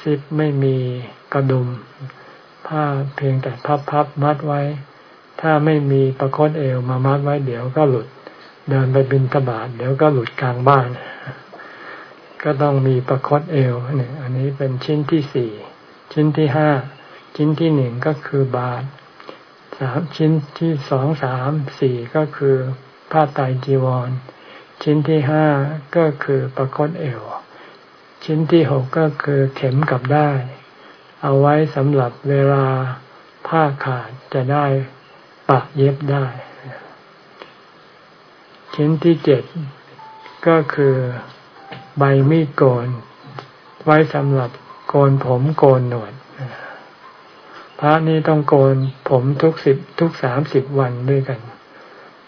A: ซิปไม่มีกระดุม ผ้าเพียงแต่พับพับมัดไว้ ถ้าไม่มีประคตเอวมามัดไว้เดี๋ยวก็หลุด เดินไปบินทบาทเดี๋ยวก็หลุดกลางบ้าน ก็ต้องมีประคตเอวนี่อันนี้เป็นชิ้นที่สี่ชิ้นที่ห้าชิ้นที่หนึ่งก็คือบาทสามชิ้นที่สองสามสี่ก็คือผ้าไตจีวร ชิ้นที่ห้าก็คือประคตเอว ชิ้นที่หกก็คือเข็มกับได้ เอาไว้สำหรับเวลาผ้าขาดจะได้ปะเย็บได้ ชิ้นที่เจ็ดก็คือ ใบมีดโกน ไว้สำหรับโกนผมโกนหนวดพระนี่ต้องโกนผมทุกสิบทุกสามสิบวันด้วยกัน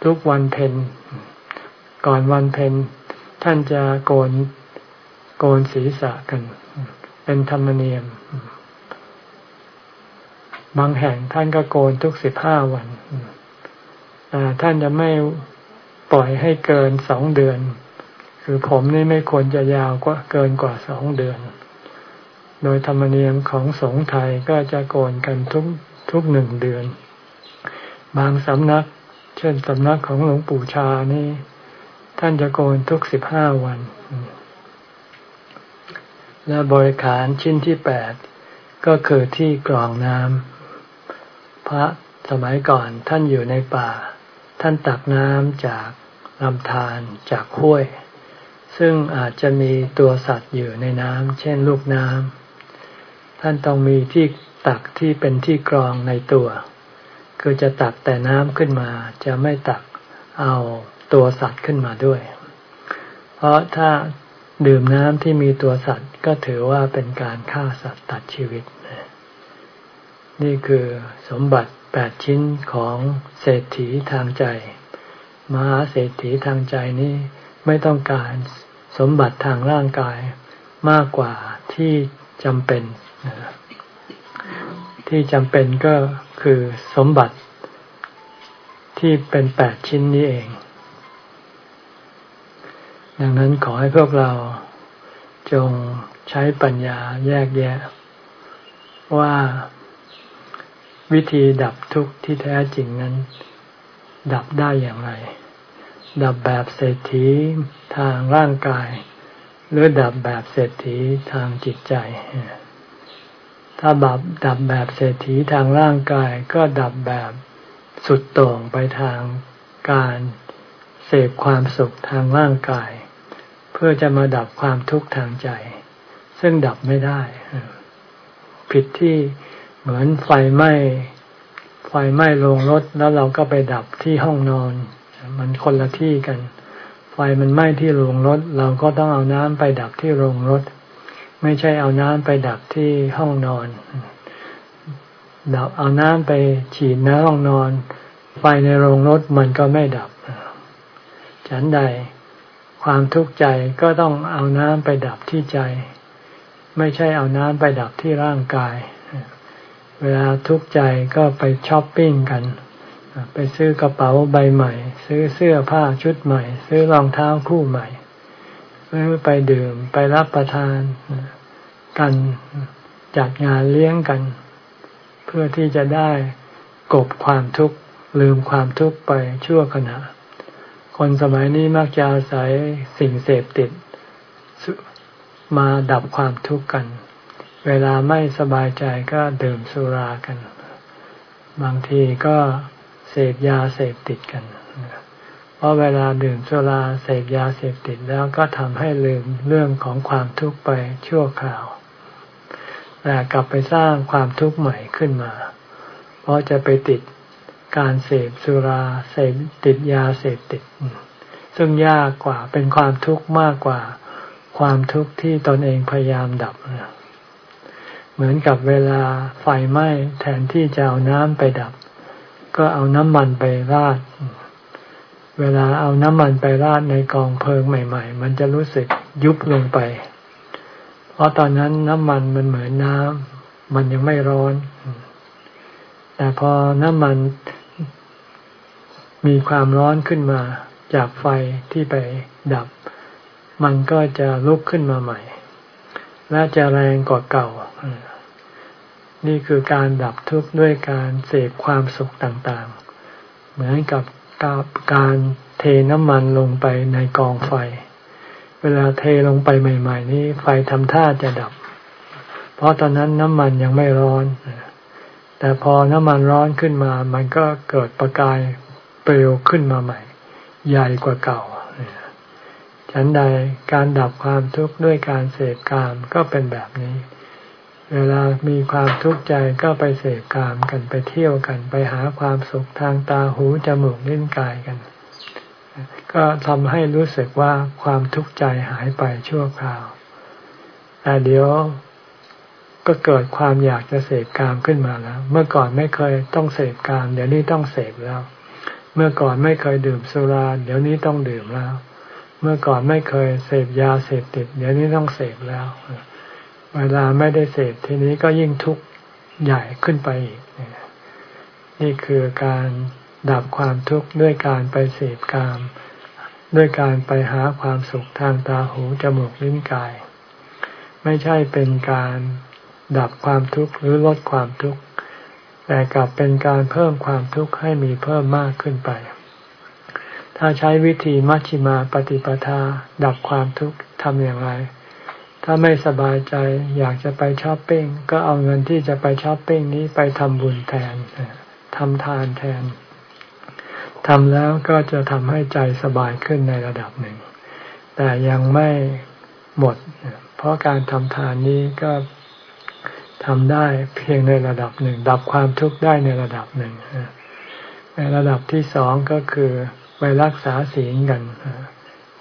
A: ทุกวันเพนก่อนวันเพนท่านจะโกนโกนศีรษะกัน เป็นธรรมเนียม บางแห่งท่านก็โกนทุกสิบห้าวันท่านจะไม่ปล่อยให้เกินสองเดือน คือผมนี่ไม่ควรจะยาวกว่าเกินกว่าสองเดือน โดยธรรมเนียมของสงฆ์ไทยก็จะโกนกันทุกทุกหนึ่งเดือน บางสำนัก เช่นสำนักของหลวงปู่ชานี่ ท่านจะโกนทุกสิบห้าวัน และบริขารชิ้นที่แปดก็คือที่กรองน้ำพระสมัยก่อนท่านอยู่ในป่า ท่านตักน้ำจากลำธารจากห้วย ซึ่งอาจจะมีตัวสัตว์อยู่ในน้ำเช่นลูกน้ำท่านต้องมีที่ตักที่เป็นที่กรองในตัว คือจะตักแต่น้ำขึ้นมา จะไม่ตักเอาตัวสัตว์ขึ้นมาด้วย เพราะถ้าดื่มน้ำที่มีตัวสัตว์ก็ถือว่าเป็นการฆ่าสัตว์ตัดชีวิต นี่คือสมบัติแปดชิ้นของเศรษฐีทางใจ มหาเศรษฐีทางใจนี้ไม่ต้องการ สมบัติทางร่างกายมากกว่าที่จำเป็น ที่จำเป็นก็คือสมบัติที่เป็นแปดชิ้นนี้เอง ดังนั้นขอให้พวกเราจงใช้ปัญญาแยกแยะ ว่าวิธีดับทุกข์ที่แท้จริงนั้น ดับได้อย่างไร ดับแบบเศรษฐีทางร่างกาย หรือดับแบบเศรษฐีทางจิตใจ ถ้าดับดับแบบเศรษฐีทางร่างกายก็ดับแบบสุดโต่งไปทางการเสพความสุขทางร่างกาย เพื่อจะมาดับความทุกข์ทางใจ ซึ่งดับไม่ได้ ผิดที่เหมือนไฟไหม้ไฟไหม้โรงรถแล้วเราก็ไปดับที่ห้องนอน มันคนละที่กัน ไฟมันไหม้ที่โรงรถ เราก็ต้องเอาน้ำไปดับที่โรงรถ ไม่ใช่เอาน้ำไปดับที่ห้องนอนดับเอาน้ำไปฉีดในห้องนอน ไฟในโรงรถมันก็ไม่ดับ ฉันใดความทุกข์ใจก็ต้องเอาน้ำไปดับที่ใจ ไม่ใช่เอาน้ำไปดับที่ร่างกาย เวลาทุกข์ใจก็ไปช้อปปิ้งกัน ไปซื้อกระเป๋าใบใหม่ ซื้อเสื้อผ้าชุดใหม่ ซื้อรองเท้าคู่ใหม่หรือไปดื่มไปรับประทานกันจัดงานเลี้ยงกัน เพื่อที่จะได้กบความทุกข์ลืมความทุกข์ไปชั่วขณะ คนสมัยนี้มักจะอาศัยสิ่งเสพติด มาดับความทุกข์กัน เวลาไม่สบายใจก็ดื่มสุรากัน บางทีก็ พยาเสพติดกัน เพราะเวลาดื่มสุราเสพยาเสพติดแล้วก็ทำให้ลืมเรื่องของความทุกข์ไปชั่วคราว แต่กลับไปสร้างความทุกข์ใหม่ขึ้นมา เพราะจะไปติดการเสพสุราเสพติดยาเสพติด ซึ่งยากกว่าเป็นความทุกข์มากกว่าความทุกข์ที่ตนเองพยายามดับเหมือนกับเวลาไฟไหม้แทนที่จะเอาน้ำไปดับ ก็เอาน้ำมันไปราด เวลาเอาน้ำมันไปราดในกองเพลิงใหม่ ๆ มันจะรู้สึกยุบลงไป เพราะตอนนั้นน้ำมันมันเหมือนน้ำมันยังไม่ร้อน แต่พอน้ำมันมีความร้อนขึ้นมาจากไฟที่ไปดับ มันก็จะลุกขึ้นมาใหม่ และจะแรงกว่าเก่า นี่คือการดับทุกข์ด้วยการเสพความสุขต่างๆ เหมือนกับการเทน้ำมันลงไปในกองไฟ เวลาเทลงไปใหม่ ๆ นี้ไฟทำท่าจะดับ เพราะตอนนั้นน้ำมันยังไม่ร้อน แต่พอน้ำมันร้อนขึ้นมา มันก็เกิดประกายเปลวขึ้นมาใหม่ ใหญ่กว่าเก่าฉันใดการดับความทุกข์ด้วยการเสพกามก็เป็นแบบนี้ เวลามีความทุกข์ใจก็ไปเสพกามกันไปเที่ยวกัน ไปหาความสุขทางตาหูจมูกลิ้นกายกัน ก็ทำให้รู้สึกว่าความทุกข์ใจหายไปชั่วคราวแต่เดี๋ยวก็เกิดความอยากจะเสพกามขึ้นมาแล้ว เมื่อก่อนไม่เคยต้องเสพกาม เดี๋ยวนี้ต้องเสพแล้ว เมื่อก่อนไม่เคยดื่มสุรา เดี๋ยวนี้ต้องดื่มแล้ว เมื่อก่อนไม่เคยเสพยาเสพติด เดี๋ยวนี้ต้องเสพแล้ว เวลาไม่ได้เสพทีนี้ก็ยิ่งทุกข์ใหญ่ขึ้นไปอีก นี่คือการดับความทุกข์ด้วยการไปเสพกาม ด้วยการไปหาความสุขทางตาหูจมูกลิ้นกาย ไม่ใช่เป็นการดับความทุกข์หรือลดความทุกข์ แต่กลับเป็นการเพิ่มความทุกข์ให้มีเพิ่มมากขึ้นไป ถ้าใช้วิธีมัชฌิมาปฏิปทา ดับความทุกข์ทำอย่างไร ถ้าไม่สบายใจอยากจะไปช้อปปิ้งก็เอาเงินที่จะไปช้อปปิ้งนี้ไปทำบุญแทนทำทานแทนทำแล้วก็จะทำให้ใจสบายขึ้นในระดับหนึ่ง แต่ยังไม่หมด เพราะการทำทานนี้ก็ทำได้เพียงในระดับหนึ่ง ดับความทุกข์ได้ในระดับหนึ่ง ในระดับที่สองก็คือไปรักษาศีลกัน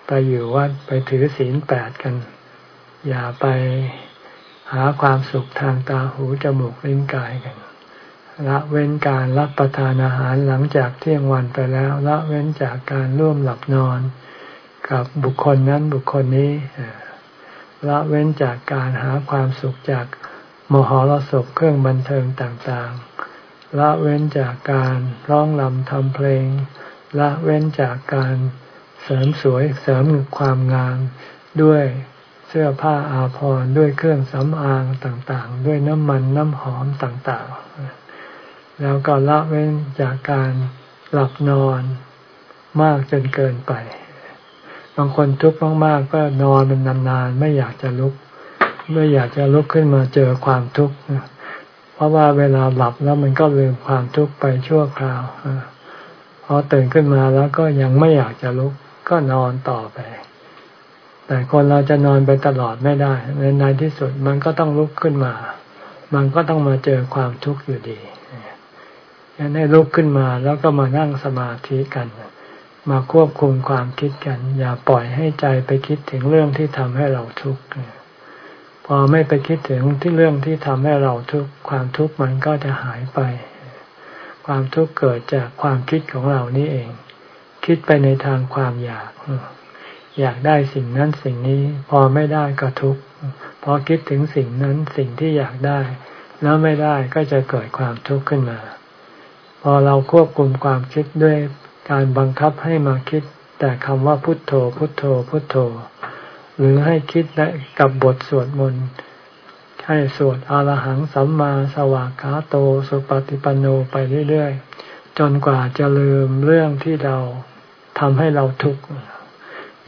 A: ไปอยู่วัดไปถือศีลแปดกัน อย่าไปหาความสุขทางตาหูจมูกลิ้นกายกันละเว้นการรับประทานอาหารหลังจากเที่ยงวันไปแล้ว ละเว้นจากการร่วมหลับนอน กับบุคคลนั้นบุคคลนี้ละเว้นจากการหาความสุขจากมหรสพเครื่องบันเทิงต่างๆ ละเว้นจากการร้องลำทำเพลง ละเว้นจากการเสริมสวยเสริมความงามด้วย สื้อผ้าอาภรณ์ด้วยเครื่องสำอางต่างๆ ด้วยน้ำมันน้ำหอมต่างๆ แล้วก็ละเว้นจากการหลับนอนมากจนเกินไป บางคนทุกข์มากๆ ก็นอนเป็นนานๆ ไม่อยากจะลุก ไม่อยากจะลุกขึ้นมาเจอความทุกข์เพราะว่าเวลาหลับแล้วมันก็ลืมความทุกข์ไปชั่วคราวพอตื่นขึ้นมาแล้วก็ยังไม่อยากจะลุกก็นอนต่อไป แต่คนเราจะนอนไปตลอดไม่ได้ในในที่สุดมันก็ต้องลุกขึ้นมา มันก็ต้องมาเจอความทุกข์อยู่ดียันให้ลุกขึ้นมาแล้วก็มานั่งสมาธิกัน มาควบคุมความคิดกัน อย่าปล่อยให้ใจไปคิดถึงเรื่องที่ทำให้เราทุกข์พอไม่ไปคิดถึงที่เรื่องที่ทำให้เราทุกข์ความทุกข์มันก็จะหายไป ความทุกข์เกิดจากความคิดของเรานี่เอง คิดไปในทางความอยาก อยากได้สิ่งนั้นสิ่งนี้ พอไม่ได้ก็ทุกข์พอคิดถึงสิ่งนั้นสิ่งที่อยากได้ แล้วไม่ได้ก็จะเกิดความทุกข์ขึ้นมา พอเราควบคุมความคิดด้วยการบังคับให้มาคิด แต่คำว่าพุทโธ พุทโธ พุทโธ หรือให้คิดกับบทสวดมนต์ให้สวดอรหังสัมมาสวากขาโตสุปฏิปันโนไปเรื่อยๆ จนกว่าจะลืมเรื่องที่เราทำให้เราทุกข์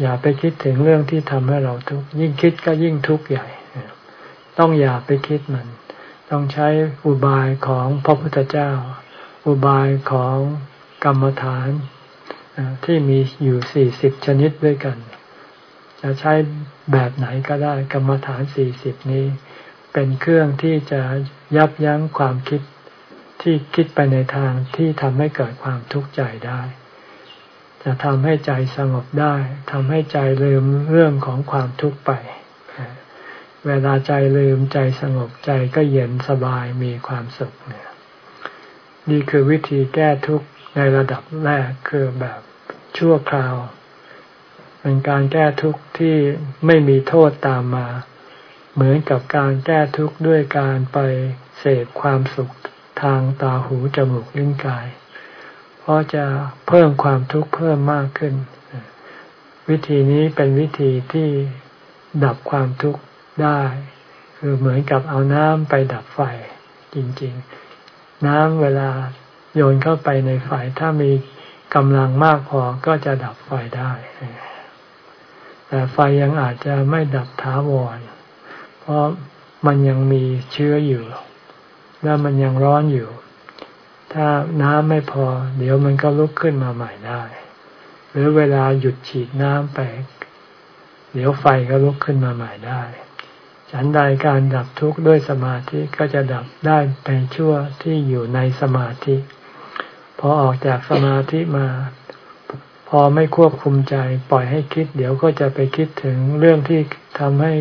A: อย่าไปคิดถึงเรื่องที่ทำให้เราทุกข์ยิ่งคิดก็ยิ่งทุกข์ใหญ่ ต้องอย่าไปคิดมัน ต้องใช้อุบายของพระพุทธเจ้า อุบายของกรรมฐานที่มีอยู่สี่สิบชนิดด้วยกัน จะใช้แบบไหนก็ได้กรรมฐานสี่สิบนี้ เป็นเครื่องที่จะยับยั้งความคิดที่คิดไปในทางที่ทำให้เกิดความทุกข์ใจได้ จะทำให้ใจสงบได้ทำให้ใจลืมเรื่องของความทุกข์ไป เวลาใจลืมใจสงบใจก็เย็นสบายมีความสุขเนี่ยนี่คือวิธีแก้ทุกข์ในระดับแรกคือแบบชั่วคราว เป็นการแก้ทุกข์ที่ไม่มีโทษตามมา เหมือนกับการแก้ทุกข์ด้วยการไปเสพความสุขทางตาหูจมูกลิ้นกาย พราะจะเพิ่มความทุกข์เพิ่มมากขึ้น วิธีนี้เป็นวิธีที่ดับความทุกข์ได้ คือเหมือนกับเอาน้ำไปดับไฟจริง ๆ น้ำเวลาโยนเข้าไปในไฟถ้ามีกำลังมากพอก็จะดับไฟได้ แต่ไฟยังอาจจะไม่ดับท้าวร เพราะมันยังมีเชื้ออยู่ และมันยังร้อนอยู่ ถ้าน้ำไม่พอ เดี๋ยวมันก็ลุกขึ้นมาใหม่ได้ หรือเวลาหยุดฉีดน้ำไป เดี๋ยวไฟก็ลุกขึ้นมาใหม่ได้ฉันใดการดับทุกข์ด้วยสมาธิก็จะดับได้ในชั่วที่อยู่ในสมาธิ พอออกจากสมาธิมา พอไม่ควบคุมใจปล่อยให้คิด เดี๋ยวก็จะไปคิดถึงเรื่องที่ทำให้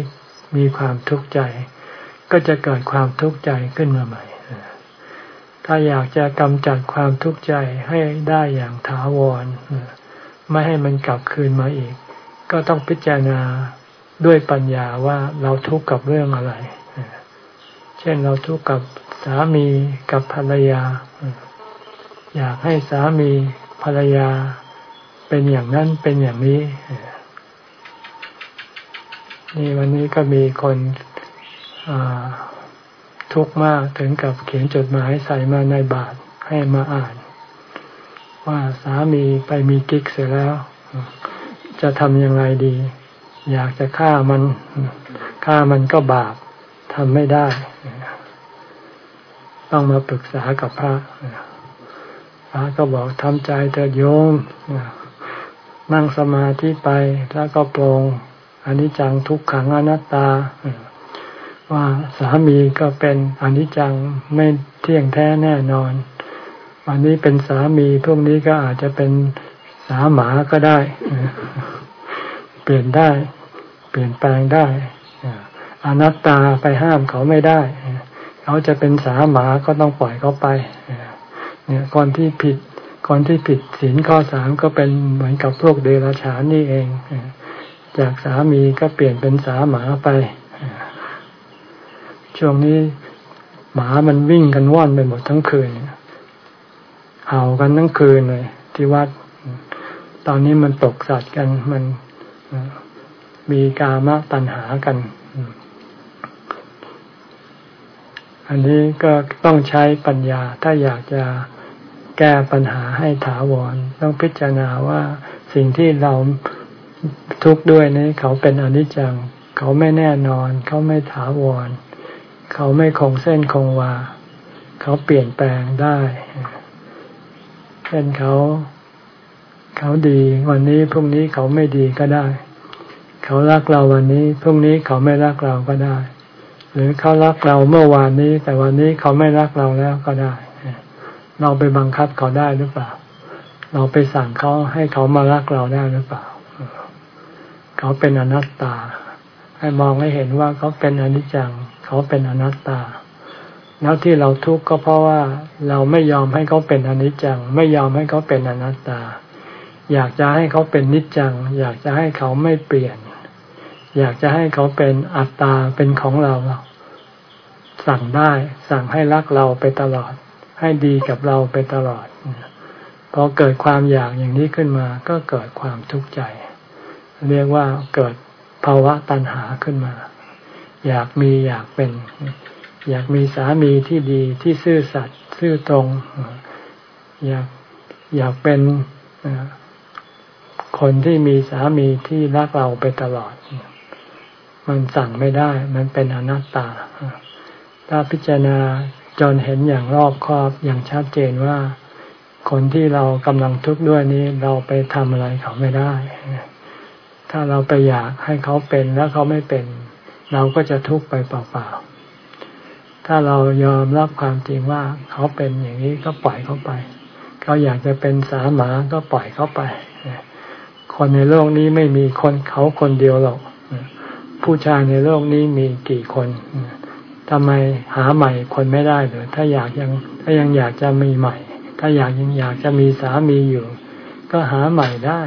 A: มีความทุกข์ใจ ก็จะเกิดความทุกข์ใจขึ้นมาใหม่ ถ้าอยากจะกำจัดความทุกข์ใจให้ได้อย่างถาวร ไม่ให้มันกลับคืนมาอีก ก็ต้องพิจารณาด้วยปัญญาว่าเราทุกข์กับเรื่องอะไร เช่นเราทุกข์กับสามีกับภรรยา อยากให้สามีภรรยาเป็นอย่างนั้นเป็นอย่างนี้ นี่วันนี้ก็มีคน ทุกข์มากถึงกับเขียนจดหมายใส่มาในบาทให้มาอ่าน ว่าสามีไปมีกิ๊กเสร็จแล้ว จะทำยังไงดี อยากจะฆ่ามันฆ่ามันก็บาปทำไม่ได้ ต้องมาปรึกษากับพระพระก็บอกทำใจเถิดโยมนั่งสมาธิไปแล้วก็ปรงอันนี้จังทุกขังอนัตตา ว่าสามีก็เป็นอนิจจังไม่เที่ยงแท้แน่นอน วันนี้เป็นสามีพวกนี้ก็อาจจะเป็นสาหมาก็ได้ เปลี่ยนได้ เปลี่ยนแปลงได้อนัตตาไปห้ามเขาไม่ได้เขาจะเป็นสาหมาก็ต้องปล่อยเขาไปเนี่ยคนที่ผิดคนที่ผิดศีลข้อสามก็เป็นเหมือนกับพวกเดรัจฉานนี่เอง จากสามีก็เปลี่ยนเป็นสาหมาไป ช่วงนี้หมามันวิ่งกันว่อนไปหมดทั้งคืนเห่ากันทั้งคืนเลย ที่วัด ตอนนี้มันตกสัตว์กันมันมีกามตัณหากัน อันนี้ก็ต้องใช้ปัญญา ถ้าอยากจะแก้ปัญหาให้ถาวร ต้องพิจารณาว่าสิ่งที่เราทุกข์ด้วยนี้เขาเป็นอนิจจัง เขาไม่แน่นอน เขาไม่ถาวรเเขาไม่คงเส้นคงวา เขาเปลี่ยนแปลงได้เช่นเขา เขาดีวันนี้พรุ่งนี้เขาไม่ดีก็ได้ เขารักเราวันนี้พรุ่งนี้เขาไม่รักเราก็ได้ หรือเขารักเราเมื่อวานนี้ แต่วันนี้เขาไม่รักเราแล้วก็ได้ เราไปบังคับเขาได้หรือเปล่า เราไปสั่งเขาให้เขามารักเราได้หรือเปล่า เขาเป็นอนัตตา ให้มองให้เห็นว่าเขาเป็นอนิจจัง เขาเป็นอนัตตา แล้วที่เราทุกข์ก็เพราะว่าเราไม่ยอมให้เขาเป็นอนิจจัง ไม่ยอมให้เขาเป็นอนัตตา อยากจะให้เขาเป็นนิจจัง อยากจะให้เขาไม่เปลี่ยน อยากจะให้เขาเป็นอัตตาเป็นของเรา สั่งได้สั่งให้รักเราไปตลอด ให้ดีกับเราไปตลอดพอเกิดความอยากอย่างนี้ขึ้นมาก็เกิดความทุกข์ใจ เรียกว่าเกิดภาวะตัณหาขึ้นมา อยากมีอยากเป็น อยากมีสามีที่ดีที่ซื่อสัตย์ซื่อตรง อยากอยากเป็นคนที่มีสามีที่รักเราไปตลอด มันสั่งไม่ได้ มันเป็นอนัตตา ถ้าพิจารณาจนเห็นอย่างรอบคอบอย่างชัดเจนว่า คนที่เรากำลังทุกข์ด้วยนี้เราไปทำอะไรเขาไม่ได้ ถ้าเราไปอยากให้เขาเป็นแล้วเขาไม่เป็น เราก็จะทุกข์ไปเปล่าๆ ถ้าเรายอมรับความจริงว่าเขาเป็นอย่างนี้ก็ปล่อยเขาไป เขาอยากจะเป็นสาหมาก็ปล่อยเขาไป คนในโลกนี้ไม่มีคนเขาคนเดียวหรอก ผู้ชายในโลกนี้มีกี่คนทำไมหาใหม่คนไม่ได้เลยถ้าอยากยังถ้ายังอยากจะมีใหม่ ถ้าอยากยังอยากจะมีสามีอยู่ ก็หาใหม่ได้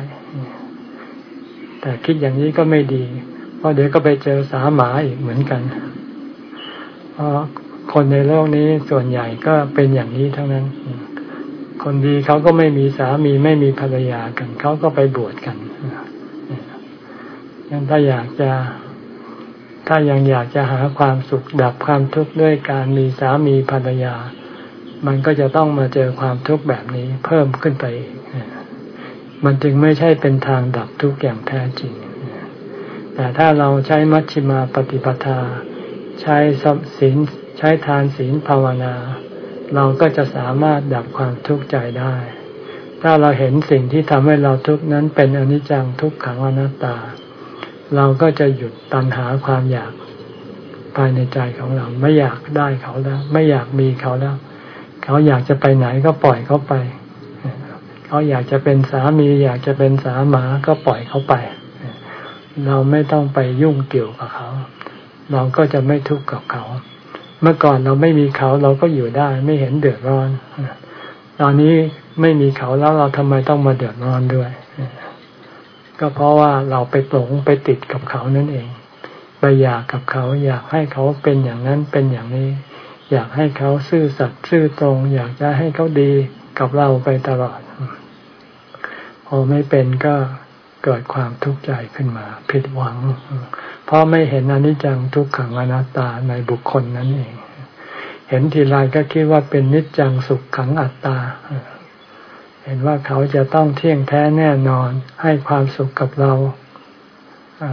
A: แต่คิดอย่างนี้ก็ไม่ดี เพราะเดี๋ยวก็ไปเจอสาหมาอีกเหมือนกันเพราะคนในโลกนี้ส่วนใหญ่ก็เป็นอย่างนี้ทั้งนั้น คนดีเขาก็ไม่มีสามีไม่มีภรรยากัน เขาก็ไปบวชกันงั้นถ้าอยากจะถ้ายังอยากจะหาความสุขดับความทุกข์ด้วยการมีสามีภรรยา มันก็จะต้องมาเจอความทุกข์แบบนี้เพิ่มขึ้นไป มันจึงไม่ใช่เป็นทางดับทุกข์อย่างแท้จริง แต่ถ้าเราใช้มัชฌิมาปฏิปทา ใช้ศีลใช้ทานศีลภาวนา เราก็จะสามารถดับความทุกข์ใจได้ ถ้าเราเห็นสิ่งที่ทำให้เราทุกข์นั้นเป็นอนิจจังทุกขังอนัตตา เราก็จะหยุดตัณหาความอยากภายในใจของเราไม่อยากได้เขาแล้ว ไม่อยากมีเขาแล้ว เขาอยากจะไปไหนก็ปล่อยเขาไป เขาอยากจะเป็นสามี อยากจะเป็นสามาก็ปล่อยเขาไป เราไม่ต้องไปยุ่งเกี่ยวกับเขา เราก็จะไม่ทุกข์กับเขา เมื่อก่อนเราไม่มีเขาเราก็อยู่ได้ไม่เห็นเดือดร้อน ตอนนี้ไม่มีเขาแล้วเราทำไมต้องมาเดือดร้อนด้วย ก็เพราะว่าเราไปหลงไปติดกับเขานั่นเอง ไปอยากกับเขา อยากให้เขาเป็นอย่างนั้นเป็นอย่างนี้ อยากให้เขาซื่อสัตย์ซื่อตรง อยากจะให้เขาดีกับเราไปตลอดพอไม่เป็นก็ เกิดความทุกข์ใจขึ้นมา ผิดหวัง เพราะไม่เห็นอนิจจังทุกขังอนัตตาในบุคคลนั้นเอง เห็นทีไรก็คิดว่าเป็นนิจจังสุขขังอัตตา เห็นว่าเขาจะต้องเที่ยงแท้แน่นอนให้ความสุขกับเรา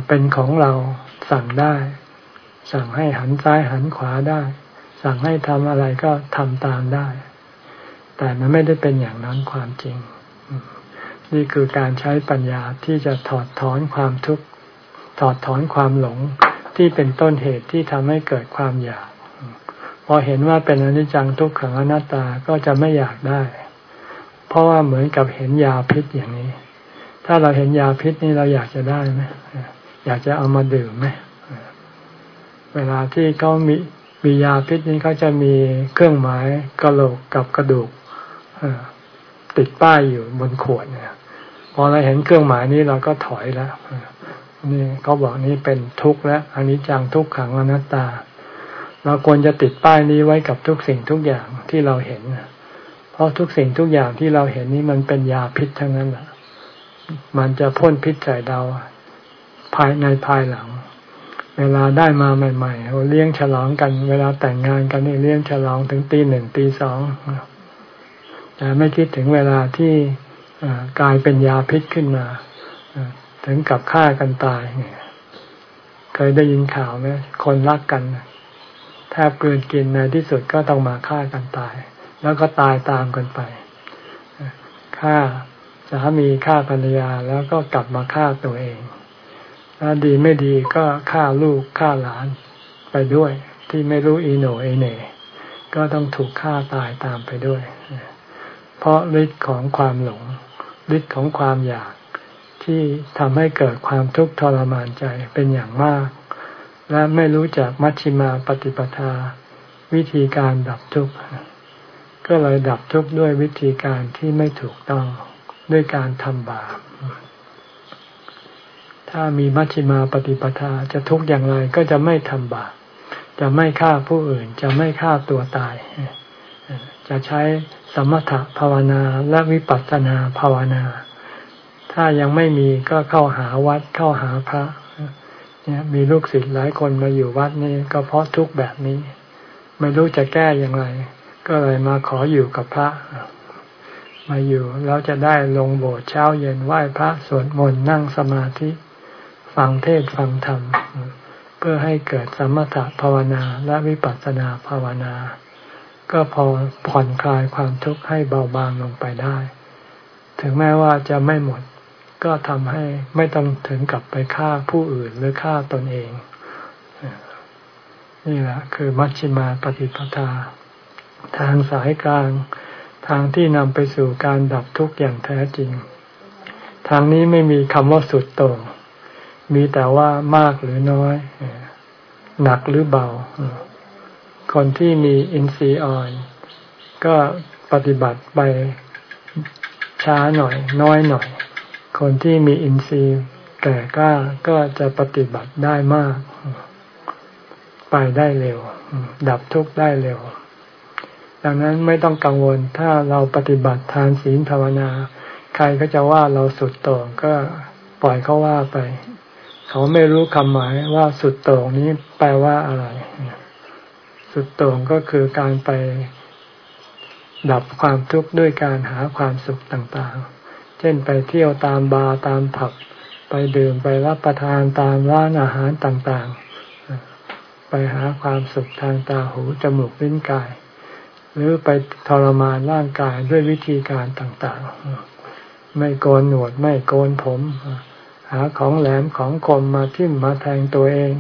A: เป็นของเราสั่งได้ สั่งให้หันซ้ายหันขวาได้ สั่งให้ทำอะไรก็ทำตามได้ แต่มันไม่ได้เป็นอย่างนั้นความจริง นี่คือการใช้ปัญญาที่จะถอดถอนความทุกข์ถอดถอนความหลงที่เป็นต้นเหตุที่ทำให้เกิดความอยาก พอเห็นว่าเป็นอนิจจังทุกขังอนัตตาก็จะไม่อยากได้ เพราะว่าเหมือนกับเห็นยาพิษอย่างนี้ ถ้าเราเห็นยาพิษนี่เราอยากจะได้ไหมอยากจะเอามาดื่มไหมเวลาที่เขามีมียาพิษนี่เขาจะมีเครื่องหมายกระโหลกกับกระดูกติดป้ายอยู่บนขวดเนี่ย พอเราเห็นเครื่องหมายนี้เราก็ถอยแล้วนี่เขาบอกนี่เป็นทุกข์แล้วอันนี้จังทุกขังอนัตตา เราควรจะติดป้ายนี้ไว้กับทุกสิ่งทุกอย่างที่เราเห็น เพราะทุกสิ่งทุกอย่างที่เราเห็นนี้มันเป็นยาพิษทั้งนั้นแหละมันจะพ่นพิษใส่เราภายในภายหลัง เวลาได้มาใหม่ๆเราเลี้ยงฉลองกัน เวลาแต่งงานกันนี่เลี้ยงฉลองถึงตีหนึ่งตีสองแต่ไม่คิดถึงเวลาที่ กลายเป็นยาพิษขึ้นมาถึงกับฆ่ากันตายเนี่ยเคยได้ยินข่าวไหมคนรักกันแทบเกินกินในที่สุดก็ต้องมาฆ่ากันตาย แล้วก็ตายตามกันไปฆ่าสามีฆ่าภรรยาแล้วก็กลับมาฆ่าตัวเองถ้าดีไม่ดีก็ฆ่าลูกฆ่าหลานไปด้วย ที่ไม่รู้อีโนเอเน่ก็ต้องถูกฆ่าตายตามไปด้วย เพราะฤทธิ์ของความหลง ฤทธิ์ของความอยากที่ทำให้เกิดความทุกข์ทรมานใจเป็นอย่างมาก และไม่รู้จักมัชชิมาปฏิปทา วิธีการดับทุกข์ก็เลยดับทุกข์ด้วยวิธีการที่ไม่ถูกต้องด้วยการทำบาป ถ้ามีมัชฌิมาปฏิปทาจะทุกข์อย่างไรก็จะไม่ทำบาป จะไม่ฆ่าผู้อื่น จะไม่ฆ่าตัวตาย จะใช้ สมถะภาวนาและวิปัสสนาภาวนา ถ้ายังไม่มีก็เข้าหาวัดเข้าหาพระเนี่ยมีลูกศิษย์หลายคนมาอยู่วัดนี้ก็เพราะทุกข์แบบนี้ ไม่รู้จะแก้อย่างไร ก็เลยมาขออยู่กับพระ มาอยู่แล้วจะได้ลงโบสถ์เช้าเย็นไหว้พระสวดมนต์นั่งสมาธิฟังเทศฟังธรรม เพื่อให้เกิดสมถะภาวนาและวิปัสสนาภาวนา ก็พอผ่อนคลายความทุกข์ให้เบาบางลงไปได้ ถึงแม้ว่าจะไม่หมด ก็ทำให้ไม่ต้องถึงกับไปฆ่าผู้อื่นหรือฆ่าตนเอง นี่แหละคือมัชฌิมาปฏิปทา ทางสายกลาง ทางที่นำไปสู่การดับทุกข์อย่างแท้จริง ทางนี้ไม่มีคำว่าสุดโต่งมีแต่ว่ามากหรือน้อย หนักหรือเบา คนที่มีอินทรีย์อ่อน ก็ปฏิบัติไปช้าหน่อย น้อยหน่อย คนที่มีอินทรีย์แก่กล้าก็จะปฏิบัติได้มาก ไปได้เร็ว ดับทุกข์ได้เร็ว ดังนั้นไม่ต้องกังวลถ้าเราปฏิบัติทานศีลภาวนา ใครก็จะว่าเราสุดโต่งก็ปล่อยเขาว่าไป เขาไม่รู้คำหมายว่าสุดโต่งนี้แปลว่าอะไร สุดโต่งก็คือการไปดับความทุกข์ด้วยการหาความสุขต่างๆ เช่นไปเที่ยวตามบาร์ตามผับ ไปดื่มไปรับประทานตามร้านอาหารต่างๆ ไปหาความสุขทางตาหูจมูกลิ้นกาย หรือไปทรมานร่างกายด้วยวิธีการต่างๆ ไม่โกนหนวดไม่โกนผม หาของแหลมของคมมาทิ่มมาแทงตัวเอง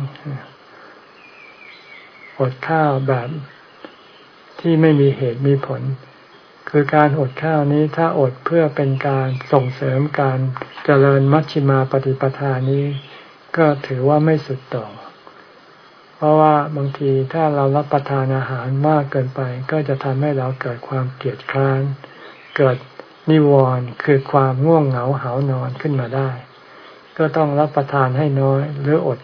A: อดข้าวแบบที่ไม่มีเหตุมีผล คือการอดข้าวนี้ถ้าอดเพื่อเป็นการส่งเสริมการเจริญมัชฌิมาปฏิปทานี้ ก็ถือว่าไม่สุดต่อ เพราะว่าบางทีถ้าเรารับประทานอาหารมากเกินไป ก็จะทำให้เราเกิดความเกลียดคร้านเกิดนิวรณ์คือความง่วงเหงาเหานอนขึ้นมาได้ ก็ต้องรับประทานให้น้อย หรืออด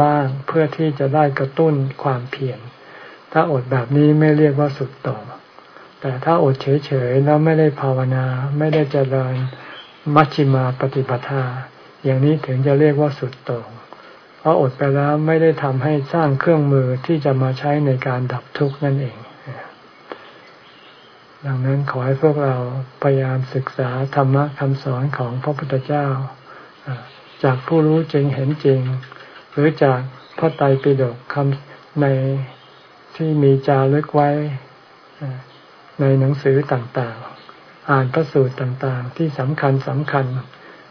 A: บ้างเพื่อที่จะได้กระตุ้นความเพียรถ้าอดแบบนี้ไม่เรียกว่าสุดต่อแต่ถ้าอดเฉยๆแล้วไม่ได้ภาวนาไม่ได้เจริญมัชฌิมาปฏิปทา อย่างนี้ถึงจะเรียกว่าสุดต่อเพราะอดไปแล้วไม่ได้ทำให้สร้างเครื่องมือที่จะมาใช้ในการดับทุกข์นั่นเองดังนั้นขอให้พวกเราพยายามศึกษาธรรมะคำสอนของพระพุทธเจ้า จากผู้รู้จริงเห็นจริง หรือจากพระไตรปิฎกคำในที่มีจารึกไว้ ในหนังสือต่างๆ อ่านพระสูตรต่างๆ ที่สำคัญสำคัญ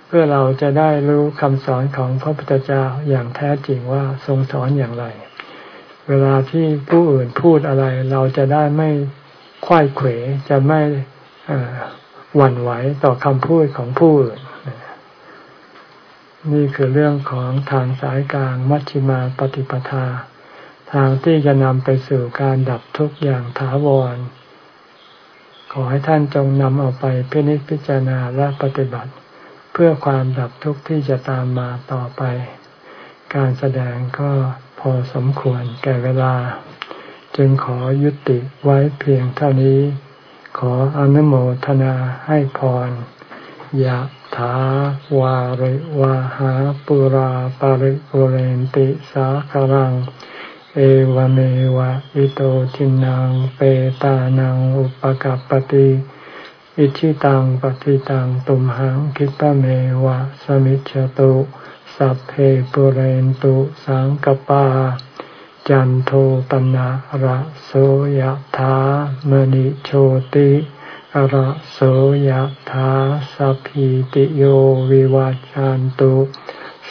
A: เพื่อเราจะได้รู้คำสอนของพระพุทธเจ้าอย่างแท้จริงว่าทรงสอนอย่างไร เวลาที่ผู้อื่นพูดอะไร เราจะได้ไม่คว้ายเขวจะไม่หวั่นไหวต่อคำพูดของผู้อื่น นี่คือเรื่องของทางสายกลางมัชฌิมาปฏิปทา ทางที่จะนำไปสู่การดับทุกข์อย่างถาวร ขอให้ท่านจงนำเอาไปพินิจพิจารณาและปฏิบัติ เพื่อความดับทุกข์ที่จะตามมาต่อไป การแสดงก็พอสมควรแก่เวลา จึงขอยุติไว้เพียงเท่านี้ ขออนุโมทนาให้พรยะ ถาวาริวาหาปุราปาริปุเรนติสาคารัง เอวเมวะอิโตทินังเปตานังอุปกัรปติอิชิตังปฏิตังตุมหังคิปะเมวะสมิจฉตุสัพเพปุเรนตุสังกปา จันโทปนะระโสยถามณิโชติ ระโสยถาสัพพิติโยวิวัจจันตุ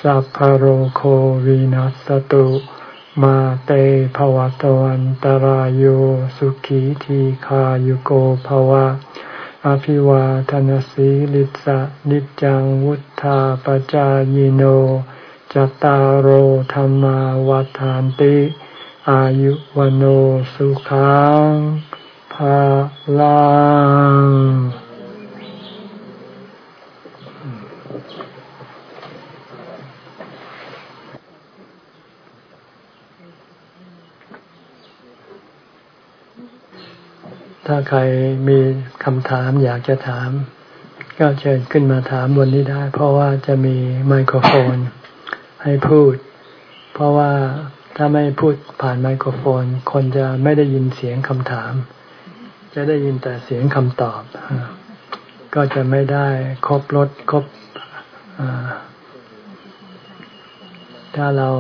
A: สัพพโรโควินัสตุ มาเตภวตวันตารโยสุขีทีขายุโกภวะ อภิวาทนสีลิสะนิจังวุธาปจายโนจตารโหธรรมวาทานติ อายุวโนสุขัง ภาลังถ้าใครมีคำถามอยากจะถาม ก็เชิญขึ้นมาถามบนนี้ได้ เพราะว่าจะมีไมโครโฟนให้พูด เพราะว่าถ้าไม่พูดผ่านไมโครโฟน คนจะไม่ได้ยินเสียงคำถาม จะได้ยินแต่เสียงคำตอบ ก็จะไม่ได้ครบรถครบถ้าเรา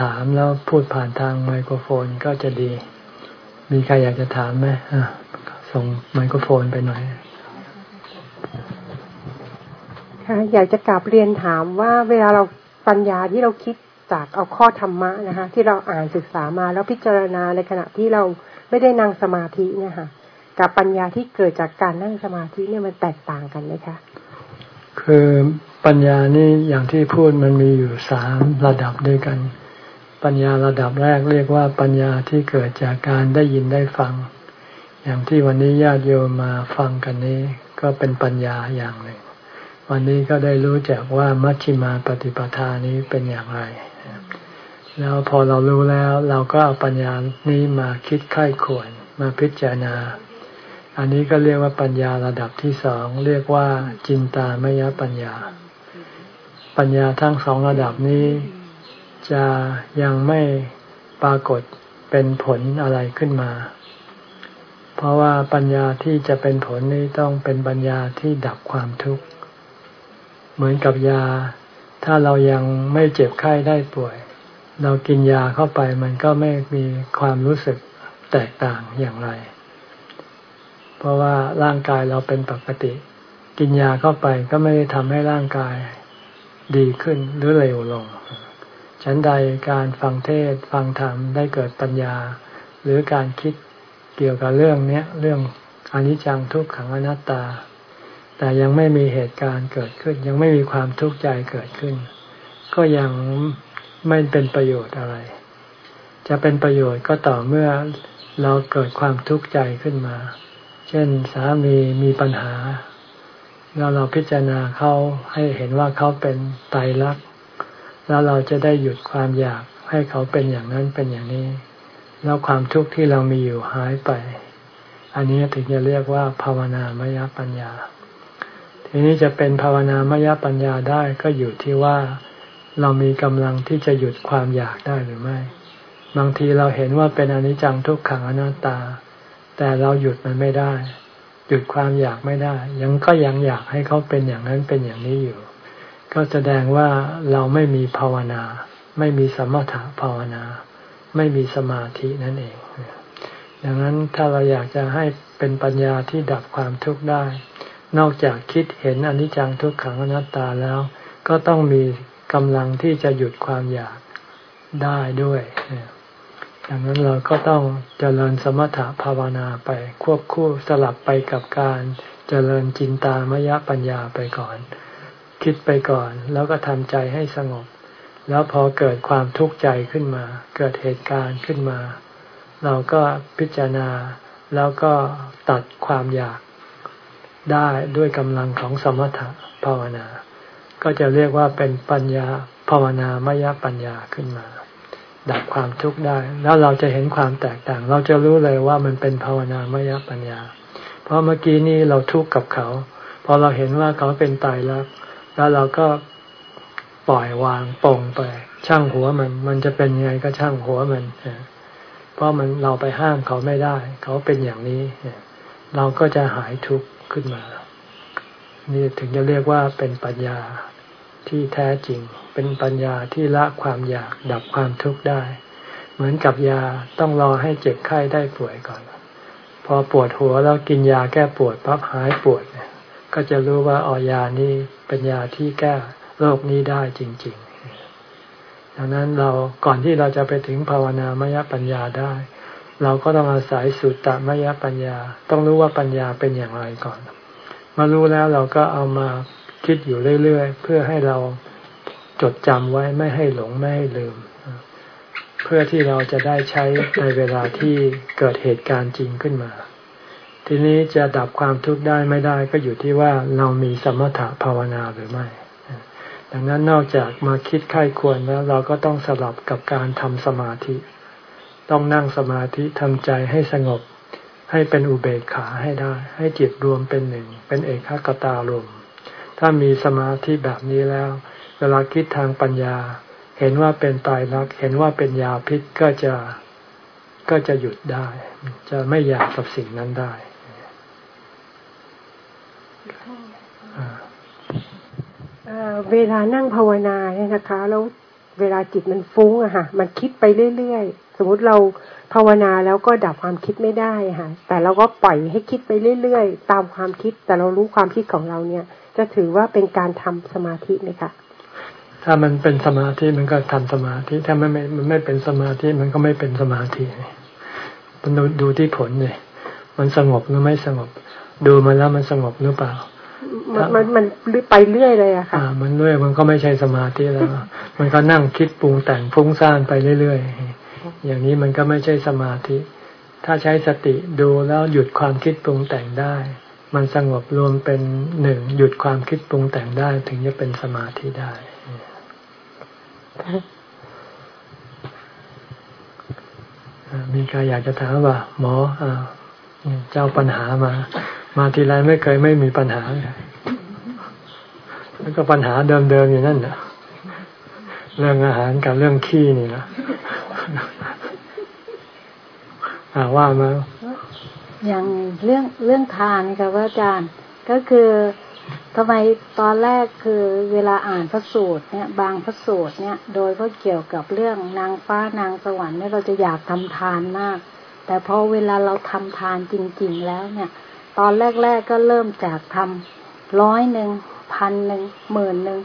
A: ถามแล้วพูดผ่านทางไมโครโฟนก็จะดี มีใครอยากจะถามไหมส่งไมโครโฟนไปหน่อย
B: ค่ะอยากจะกลับเรียนถามว่าเวลาเราปัญญาที่เราคิดจากเอาข้อธรรมะนะคะที่เราอ่านศึกษามาแล้วพิจารณาในขณะที่เราไม่ได้นั่งสมาธิเนี่ยค่ะ กับปัญญาที่เกิดจากการนั่งสมาธิเนี่ยมันแตกต่างกันไหมคะ
A: คือปัญญานี่อย่างที่พูดมันมีอยู่สามระดับด้วยกัน ปัญญาระดับแรกเรียกว่าปัญญาที่เกิดจากการได้ยินได้ฟัง อย่างที่วันนี้ญาติโยมมาฟังกันนี้ ก็เป็นปัญญาอย่างหนึ่ง วันนี้ก็ได้รู้จักว่ามัชฌิมาปฏิปทานี้เป็นอย่างไร แล้วพอเรารู้แล้วเราก็เอาปัญญานี้มาคิดไข้ควรมาพิจารณา อันนี้ก็เรียกว่าปัญญาระดับที่สองเรียกว่าจินตามยปัญญา ปัญญาทั้งสองระดับนี้ จะยังไม่ปรากฏเป็นผลอะไรขึ้นมา เพราะว่าปัญญาที่จะเป็นผลนี้ต้องเป็นปัญญาที่ดับความทุกข์ เหมือนกับยา ถ้าเรายังไม่เจ็บไข้ได้ป่วย เรากินยาเข้าไปมันก็ไม่มีความรู้สึกแตกต่างอย่างไร เพราะว่าร่างกายเราเป็นปกติ กินยาเข้าไปก็ไม่ได้ทำให้ร่างกายดีขึ้นหรือเร็วลง ฉันใดการฟังเทศฟังธรรมได้เกิดปัญญา หรือการคิดเกี่ยวกับเรื่องเนี้ยเรื่องอนิจจังทุกขังอนัตตา แต่ยังไม่มีเหตุการณ์เกิดขึ้น ยังไม่มีความทุกข์ใจเกิดขึ้น ก็ยังไม่เป็นประโยชน์อะไร จะเป็นประโยชน์ก็ต่อเมื่อเราเกิดความทุกข์ใจขึ้นมา ช่นสามีมีปัญหา แล้วเราพิจารณาเขาให้เห็นว่าเขาเป็นไตรลักษณ์แล้วเราจะได้หยุดความอยากให้เขาเป็นอย่างนั้นเป็นอย่างนี้ แล้วความทุกข์ที่เรามีอยู่หายไป อันนี้ถึงจะเรียกว่าภาวนามยปัญญา ทีนี้จะเป็นภาวนามยปัญญาได้ก็อยู่ที่ว่าเรามีกำลังที่จะหยุดความอยากได้หรือไม่ บางทีเราเห็นว่าเป็นอนิจจังทุกขังอนัตตา แต่เราหยุดมันไม่ได้ หยุดความอยากไม่ได้ ยังก็ยังอยากให้เขาเป็นอย่างนั้นเป็นอย่างนี้อยู่ ก็แสดงว่าเราไม่มีภาวนา ไม่มีสมถะภาวนา ไม่มีสมาธินั่นเอง ดังนั้นถ้าเราอยากจะให้เป็นปัญญาที่ดับความทุกข์ได้ นอกจากคิดเห็นอนิจจังทุกขังอนัตตาแล้ว ก็ต้องมีกำลังที่จะหยุดความอยากได้ด้วย ดังนั้นเราก็ต้องเจริญสมถะภาวนาไปควบคู่สลับไปกับการเจริญจินตามยปัญญาไปก่อน คิดไปก่อนแล้วก็ทำใจให้สงบ แล้วพอเกิดความทุกข์ใจขึ้นมา เกิดเหตุการณ์ขึ้นมา เราก็พิจารณาแล้วก็ตัดความอยากได้ด้วยกำลังของสมถะภาวนา ก็จะเรียกว่าเป็นปัญญาภาวนามยปัญญาขึ้นมา ดับความทุกข์ได้ แล้วเราจะเห็นความแตกต่าง เราจะรู้เลยว่ามันเป็นภาวนามยปัญญา เพราะเมื่อกี้นี้เราทุกข์กับเขา พอเราเห็นว่าเขาเป็นตายแล้ว แล้วเราก็ปล่อยวางปลงไป ช่างหัวมัน มันจะเป็นยังไงก็ช่างหัวมันเพราะมันเราไปห้ามเขาไม่ได้ เขาเป็นอย่างนี้เราก็จะหายทุกข์ขึ้นมา นี่ถึงจะเรียกว่าเป็นปัญญา ที่แท้จริง เป็นปัญญาที่ละความอยากดับความทุกข์ได้ เหมือนกับยาต้องรอให้เจ็บไข้ได้ป่วยก่อน พอปวดหัวแล้วกินยาแก้ปวดปั๊บหายปวดเนี่ยก็จะรู้ว่าอ๋อยานี้เป็นยาที่แก้โรคนี้ได้จริง ๆ ดังนั้นเราก่อนที่เราจะไปถึงภาวนามยปัญญาได้ เราก็ต้องอาศัยสุตตมยปัญญา ต้องรู้ว่าปัญญาเป็นอย่างไรก่อน มารู้แล้วเราก็เอามา คิดอยู่เรื่อยๆ เพื่อให้เราจดจำไว้ไม่ให้หลงไม่ให้ลืม เพื่อที่เราจะได้ใช้ในเวลาที่เกิดเหตุการณ์จริงขึ้นมา ทีนี้จะดับความทุกข์ได้ไม่ได้ก็อยู่ที่ว่าเรามีสมถะภาวนาหรือไม่ ดังนั้นนอกจากมาคิดไข้ควรแล้วเราก็ต้องสลับกับการทำสมาธิ ต้องนั่งสมาธิทำใจให้สงบ ให้เป็นอุเบกขาให้ได้ ให้จิตรวมเป็นหนึ่ง เป็นเอกขตารม ถ้ามีสมาธิแบบนี้แล้ว เวลาคิดทางปัญญา เห็นว่าเป็นตายรัก เห็นว่าเป็นยาพิษก็จะก็จะหยุดได้ จะไม่อยากกับสิ่งนั้นได้
B: เวลานั่งภาวนาเนี่ยนะคะ แล้วเวลาจิตมันฟุ้งอะค่ะ มันคิดไปเรื่อยๆ สมมติเราภาวนาแล้วก็ดับความคิดไม่ได้ค่ะ แต่เราก็ปล่อยให้คิดไปเรื่อยๆ ตามความคิด แต่เรารู้ความคิดของเราเนี่ย จะถือว่าเป็นการทำสมาธิไหมคะ
A: ถ้ามันเป็นสมาธิมันก็ทำสมาธิ ถ้ามันไม่มันไม่เป็นสมาธิมันก็ไม่เป็นสมาธิมันดูที่ผลเลยมันสงบหรือไม่สงบ ดูมาแล้วมันสงบหรือเปล่า
B: มันมันมันไปเรื่อยเลยอะค่ะ
A: อ่ามันเรื่อยมันก็ไม่ใช่สมาธิแล้ว มันก็นั่งคิดปรุงแต่งฟุ้งซ่านไปเรื่อยๆอย่างนี้มันก็ไม่ใช่สมาธิ ถ้าใช้สติดูแล้วหยุดความคิดปรุงแต่งได้ มันสงบรวมเป็นหนึ่งหยุดความคิดปรุงแต่งได้ถึงจะเป็นสมาธิได้ มีใครอยากจะถามว่า หมออเจ้าปัญหามา มาทีไรไม่เคยไม่มีปัญหาแล้วก็ปัญหาเดิมๆอยู่นั่นนะเรื่องอาหารกับเรื่องขี้นี่นะว่ามา
C: อย่างเรื่องเรื่องทานค่ะว่าอาจารย์ก็คือทำไมตอนแรกคือเวลาอ่านพระสูตรเนี่ย บางพระสูตรเนี่ย โดยก็เกี่ยวกับเรื่องนางฟ้านางสวรรค์เนี่ยเราจะอยากทำทานมาก แต่พอเวลาเราทำทานจริง ๆ แล้วเนี่ย ตอนแรก ๆก็เริ่มจากทำร้อยหนึ่งพันหนึ่งหมื่นหนึ่ง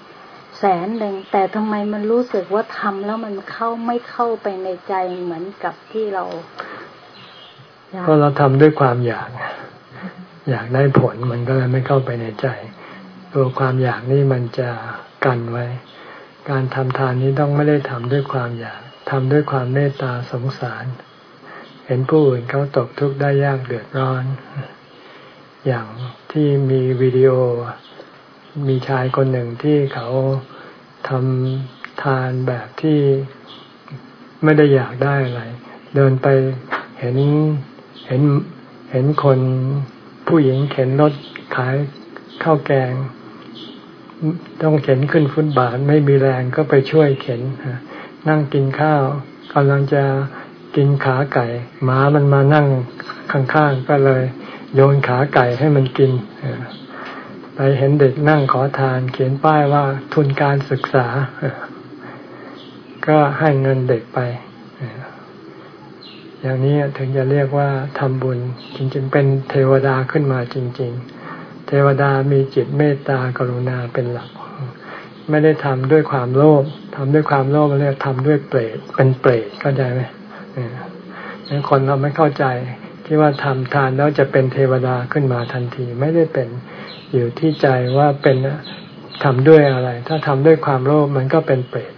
C: แสนหนึ่งแต่ทำไมมันรู้สึกว่าทำแล้วมันเข้าไม่เข้าไปในใจเหมือนกับที่เรา
A: เพราะเราทำด้วยความอยาก อยากได้ผลมันก็เลยไม่เข้าไปในใจ ตัวความอยากนี่มันจะกันไว้ การทำทานนี้ต้องไม่ได้ทำด้วยความอยากทำด้วยความเมตตาสงสาร เห็นผู้อื่นเขาตกทุกข์ได้ยากเดือดร้อน อย่างที่มีวิดีโอมีชายคนหนึ่งที่เขาทำทานแบบที่ไม่ได้อยากได้อะไร เดินไปเห็น เห็นเห็นคนผู้หญิงเข็นรถขายข้าวแกง ต้องเข็นขึ้นฟุตบาทไม่มีแรงก็ไปช่วยเข็นนั่งกินข้าวกำลังจะกินขาไก่หมามันมานั่งข้างๆก็เลย โยนขาไก่ให้มันกินไปเห็นเด็กนั่งขอทาน เขียนป้ายว่าทุนการศึกษา ก็ให้เงินเด็กไป อย่างนี้ถึงจะเรียกว่าทำบุญจริงๆ เป็นเทวดาขึ้นมาจริง ๆ เทวดามีจิตเมตตากรุณาเป็นหลัก ไม่ได้ทำด้วยความโลภทำด้วยความโลภเรียกทำด้วยเปรตเป็นเปรตเข้าใจไหมนี่คนเราไม่เข้าใจคิดว่าทำทานแล้วจะเป็นเทวดาขึ้นมาทันที ไม่ได้เป็นอยู่ที่ใจว่าเป็นทำด้วยอะไร ถ้าทำด้วยความโลภมันก็เป็นเปรต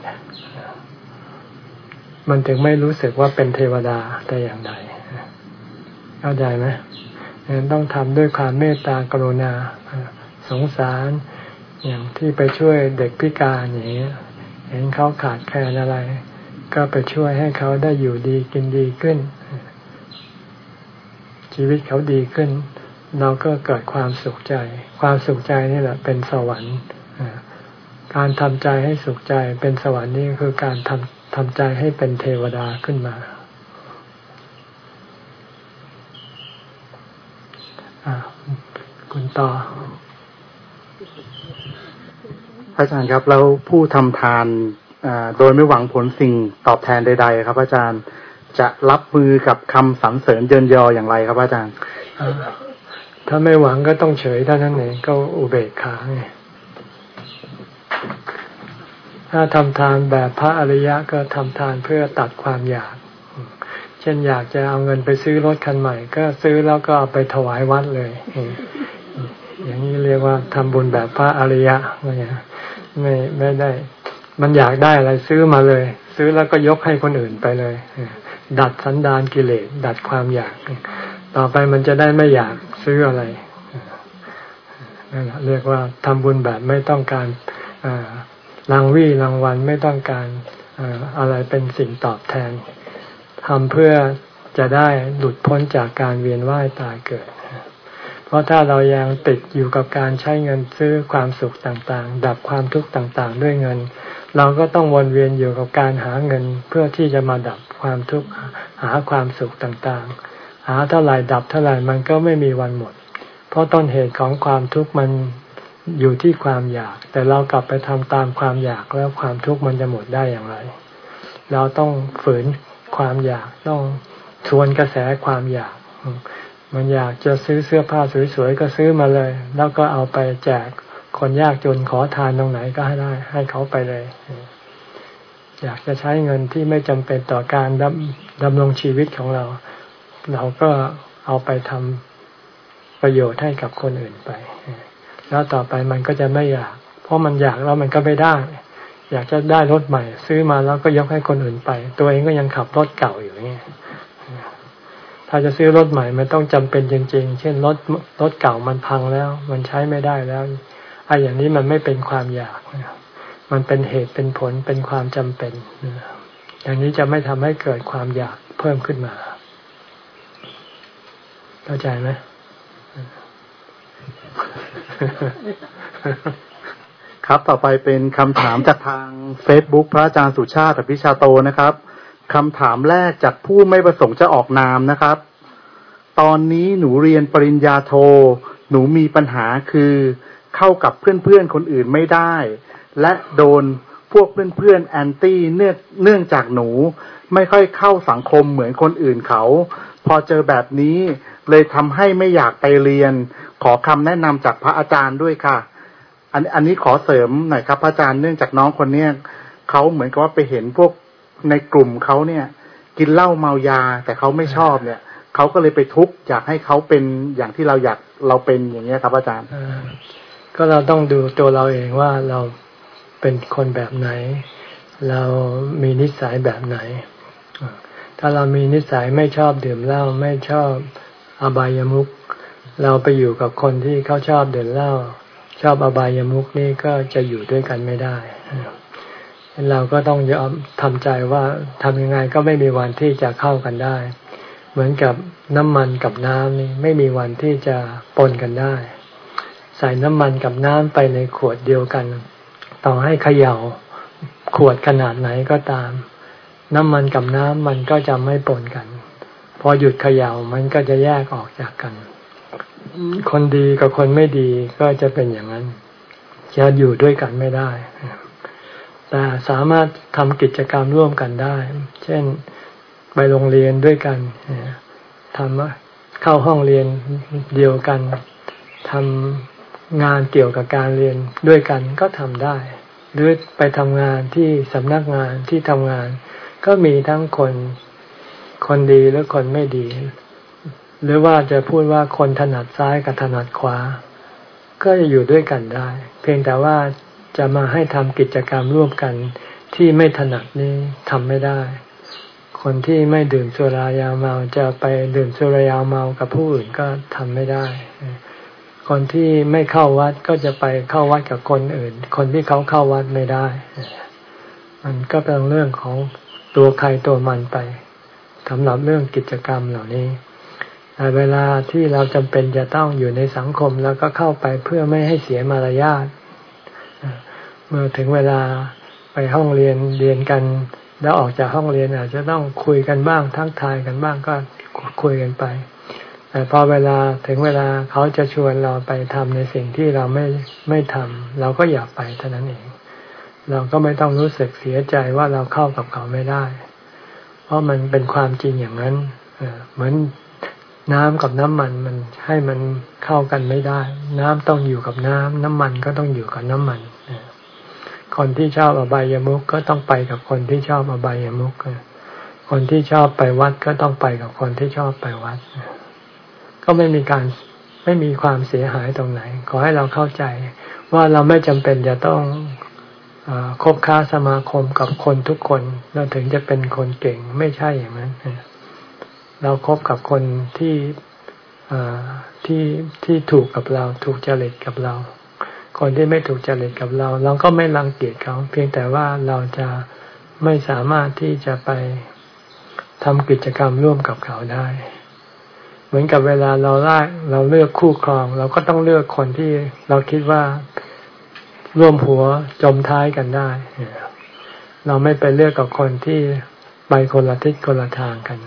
A: มันถึงไม่รู้สึกว่าเป็นเทวดาแต่อย่างใดเข้าใจไหมต้องทำด้วยความเมตตากรุณา สงสารอย่างที่ไปช่วยเด็กพิการอย่างนี้เห็นเขาขาดแคลนอะไร ก็ไปช่วยให้เขาได้อยู่ดีกินดีขึ้น ชีวิตเขาดีขึ้น เราก็เกิดความสุขใจ ความสุขใจนี่แหละ เป็นสวรรค์การทำใจให้สุขใจเป็นสวรรค์นี่คือการทำ ทำใจให้เป็นเทวดาขึ้นมาคุณต่อ
D: อาจารย์ครับ แล้วผู้ทำทานโดยไม่หวังผลสิ่งตอบแทนใด ๆ ครับ อาจารย์จะรับมือกับคำสรรเสริญเยินยออย่างไรครับอาจารย์
A: ถ้าไม่หวังก็ต้องเฉยเท่านั้นเองก็อุเบกขาไง ถ้าทำทานแบบพระอริยะก็ทำทานเพื่อตัดความอยาก เช่นอยากจะเอาเงินไปซื้อรถคันใหม่ ก็ซื้อแล้วก็เอาไปถวายวัดเลย อย่างนี้เรียกว่าทำบุญแบบพระอริยะไม่ไม่ได้ มันอยากได้อะไรซื้อมาเลย ซื้อแล้วก็ยกให้คนอื่นไปเลย ดัดสันดานกิเลสดัดความอยาก ต่อไปมันจะได้ไม่อยากซื้ออะไรนั่นแหละเรียกว่าทำบุญแบบไม่ต้องการ รางวี่รางวัลไม่ต้องการอะไรเป็นสิ่งตอบแทนทำเพื่อจะได้หลุดพ้นจากการเวียนว่ายตายเกิด เพราะถ้าเรายังติดอยู่กับการใช้เงินซื้อความสุขต่างๆ ดับความทุกข์ต่างๆ ด้วยเงิน เราก็ต้องวนเวียนอยู่กับการหาเงินเพื่อที่จะมาดับความทุกข์หาความสุขต่างๆ หาเท่าไหร่ดับเท่าไหร่มันก็ไม่มีวันหมด เพราะต้นเหตุของความทุกข์มัน อยู่ที่ความอยาก แต่เรากลับไปทำตามความอยากแล้วความทุกข์มันจะหมดได้อย่างไร เราต้องฝืนความอยากต้องทวนกระแสความอยาก มันอยากจะซื้อเสื้อผ้าสวยๆก็ซื้อมาเลย แล้วก็เอาไปแจกคนยากจนขอทานตรงไหนก็ให้ได้ ให้เขาไปเลย อยากจะใช้เงินที่ไม่จำเป็นต่อการดำดำรงชีวิตของเรา เราก็เอาไปทำประโยชน์ให้กับคนอื่นไป แล้วต่อไปมันก็จะไม่อยาก เพราะมันอยากแล้วมันก็ไม่ได้ อยากจะได้รถใหม่ ซื้อมาแล้วก็ยกให้คนอื่นไป ตัวเองก็ยังขับรถเก่าอยู่นี่ถ้าจะซื้อรถใหม่มันต้องจำเป็นจริง ๆ เช่นรถรถเก่ามันพังแล้ว มันใช้ไม่ได้แล้วไอ้อย่างนี้มันไม่เป็นความอยาก มันเป็นเหตุเป็นผลเป็นความจำเป็นอย่างนี้จะไม่ทำให้เกิดความอยากเพิ่มขึ้นมา เข้าใจไหม
D: ครับต่อไปเป็นคำถามจากทางเฟซบุ๊กพระอาจารย์สุชาติอภิชาโตนะครับคำถามแรกจากผู้ไม่ประสงค์จะออกนามนะครับ ตอนนี้หนูเรียนปริญญาโท หนูมีปัญหาคือเข้ากับเพื่อนๆคนอื่นไม่ได้ และโดนพวกเพื่อนๆ anti เนื่องเนื่องจากหนูไม่ค่อยเข้าสังคมเหมือนคนอื่นเขา พอเจอแบบนี้เลยทำให้ไม่อยากไปเรียน ขอคำแนะนำจากพระอาจารย์ด้วยค่ะ อันอันนี้ขอเสริมหน่อยครับพระอาจารย์เนื่องจากน้องคนเนี้ยเขาเหมือนกับว่าไปเห็นพวกในกลุ่มเขาเนี่ย กินเหล้าเมายา แต่เขาไม่ชอบเนี่ยเขาก็เลยไปทุกข์อยากให้เขาเป็นอย่างที่เราอยากเราเป็นอย่างเงี้ยครับอาจารย์
A: ก็เราต้องดูตัวเราเองว่าเราเป็นคนแบบไหน เรามีนิสัยแบบไหน ถ้าเรามีนิสัยไม่ชอบดื่มเหล้าไม่ชอบอบายามุข เราไปอยู่กับคนที่เขาชอบเดินเหล้าชอบอบายามุขนี่ก็จะอยู่ด้วยกันไม่ได้เราก็ต้องยอมทำใจว่าทำยังไงก็ไม่มีวันที่จะเข้ากันได้ เหมือนกับน้ำมันกับน้ำนี่ไม่มีวันที่จะปนกันได้ ใส่น้ำมันกับน้ำไปในขวดเดียวกัน ต่อให้เขย่าขวดขนาดไหนก็ตาม น้ำมันกับน้ำมันก็จะไม่ปนกัน พอหยุดเขย่ามันก็จะแยกออกจากกัน คนดีกับคนไม่ดีก็จะเป็นอย่างนั้นจะอยู่ด้วยกันไม่ได้ แต่สามารถทำกิจกรรมร่วมกันได้ เช่นไปโรงเรียนด้วยกันทำเข้าห้องเรียนเดียวกันทำงานเกี่ยวกับการเรียนด้วยกันก็ทำได้ หรือไปทำงานที่สำนักงานที่ทำงาน ก็มีทั้งคนคนดีและคนไม่ดี หรือว่าจะพูดว่าคนถนัดซ้ายกับถนัดขวา ก็จะอยู่ด้วยกันได้ เพียงแต่ว่าจะมาให้ทำกิจกรรมร่วมกันที่ไม่ถนัดนี้ทำไม่ได้ คนที่ไม่ดื่มสุรายาเมาจะไปดื่มสุรายาเมากับผู้อื่นก็ทำไม่ได้ คนที่ไม่เข้าวัดก็จะไปเข้าวัดกับคนอื่น คนที่เขาเข้าวัดไม่ได้ มันก็เป็นเรื่องของตัวใครตัวมันไปสำหรับเรื่องกิจกรรมเหล่านี้ แต่เวลาที่เราจำเป็นจะต้องอยู่ในสังคมแล้วก็เข้าไปเพื่อไม่ให้เสียมารยาทเมื่อถึงเวลาไปห้องเรียนเรียนกัน แล้วออกจากห้องเรียนอาจจะต้องคุยกันบ้างทักทายกันบ้างก็คุยกันไป แต่พอเวลาถึงเวลาเขาจะชวนเราไปทำในสิ่งที่เราไม่ไม่ทำเราก็อยากไปเท่านั้นเอง เราก็ไม่ต้องรู้สึกเสียใจว่าเราเข้ากับเขาไม่ได้ เพราะมันเป็นความจริงอย่างนั้นเหมือน น้ำกับน้ำมันมันให้มันเข้ากันไม่ได้ น้ำต้องอยู่กับน้ำ น้ำมันก็ต้องอยู่กับน้ำมันคนที่ชอบอบายามุกก็ต้องไปกับคนที่ชอบอบายามุกคนที่ชอบไปวัดก็ต้องไปกับคนที่ชอบไปวัดก็ไม่มีการไม่มีความเสียหายตรงไหน ขอให้เราเข้าใจ ว่าเราไม่จำเป็นจะต้องอคบค้าสมาคมกับคนทุกคน เราถึงจะเป็นคนเก่งไม่ใช่อย่างนั้น เราครบกับคนที่ที่ที่ถูกกับเราถูกจริตกับเรา คนที่ไม่ถูกจริตกับเรา เราก็ไม่รังเกียจเขา เพียงแต่ว่าเราจะไม่สามารถที่จะไปทำกิจกรรมร่วมกับเขาได้ เหมือนกับเวลาเราไล่เราเลือกคู่ครอง เราก็ต้องเลือกคนที่เราคิดว่าร่วมหัวจมท้ายกันได้ เราไม่ไปเลือกกับคนที่ไปคนละทิศคนละทางกัน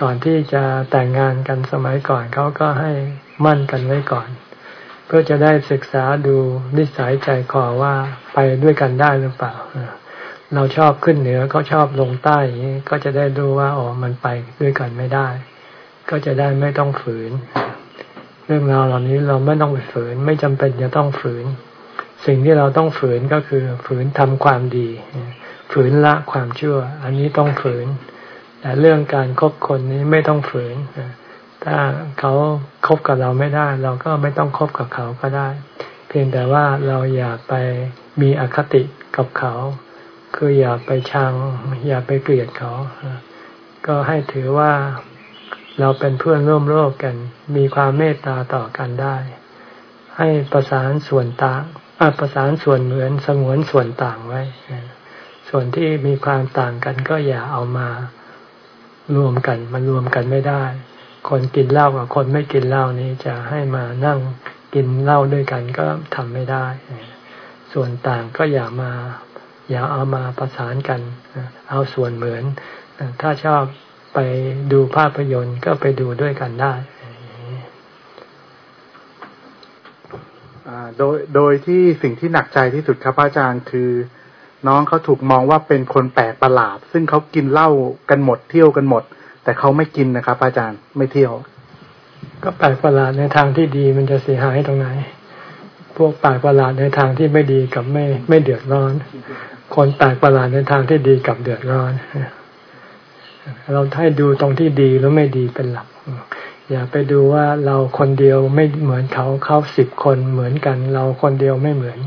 A: ก่อนที่จะแต่งงานกันสมัยก่อนเขาก็ให้มั่นกันไว้ก่อน เพื่อจะได้ศึกษาดูนิสัยใจคอว่าไปด้วยกันได้หรือเปล่า เราชอบขึ้นเหนือเขาชอบลงใต้ก็จะได้ดูว่าอ๋อมันไปด้วยกันไม่ได้ ก็จะได้ไม่ต้องฝืน เรื่องราวเหล่านี้เราไม่ต้องไปฝืน ไม่จำเป็นจะต้องฝืน สิ่งที่เราต้องฝืนก็คือฝืนทำความดี ฝืนละความชั่ว อันนี้ต้องฝืน แต่เรื่องการครบคนนี้ไม่ต้องฝืน ถ้าเขาคบกับเราไม่ได้ เราก็ไม่ต้องคบกับเขาก็ได้ เพียงแต่ว่าเราอย่าไปมีอคติกับเขา คืออย่าไปชัง อย่าไปเกลียดเขา ก็ให้ถือว่าเราเป็นเพื่อนร่วมโลกกัน มีความเมตตาต่อกันได้ ให้ประสานส่วนต่างประสานส่วนเหมือนสงวนส่วนต่างไว้ ส่วนที่มีความต่างกันก็อย่าเอามา รวมกัน มันรวมกันไม่ได้ คนกินเหล้ากับคนไม่กินเหล้านี้จะให้มานั่งกินเหล้าด้วยกันก็ทำไม่ได้ ส่วนต่างก็อย่ามา อย่าเอามาประสานกัน เอาส่วนเหมือน ถ้าชอบไปดูภาพยนตร์ก็ไปดูด้วยกันได้
D: โดยโดยที่สิ่งที่หนักใจที่สุดครับอาจารย์คือ น้องเขาถูกมองว่าเป็นคนแปลกประหลาด ซึ่งเขากินเหล้ากันหมดเที่ยวกันหมด แต่เขาไม่กินนะครับ อาจารย์ไม่เที่ยว
A: ก็แปลกประหลาดในทางที่ดีมันจะเสียหายตรงไหน พวกแปลกประหลาดในทางที่ไม่ดีกับไม่ไม่เดือดร้อน คนแปลกประหลาดในทางที่ดีกับเดือดร้อน เราให้ดูตรงที่ดีแล้วไม่ดีเป็นหลักอย่าไปดูว่าเราคนเดียวไม่เหมือนเขาเขาสิบคนเหมือนกัน เราคนเดียวไม่เหมือน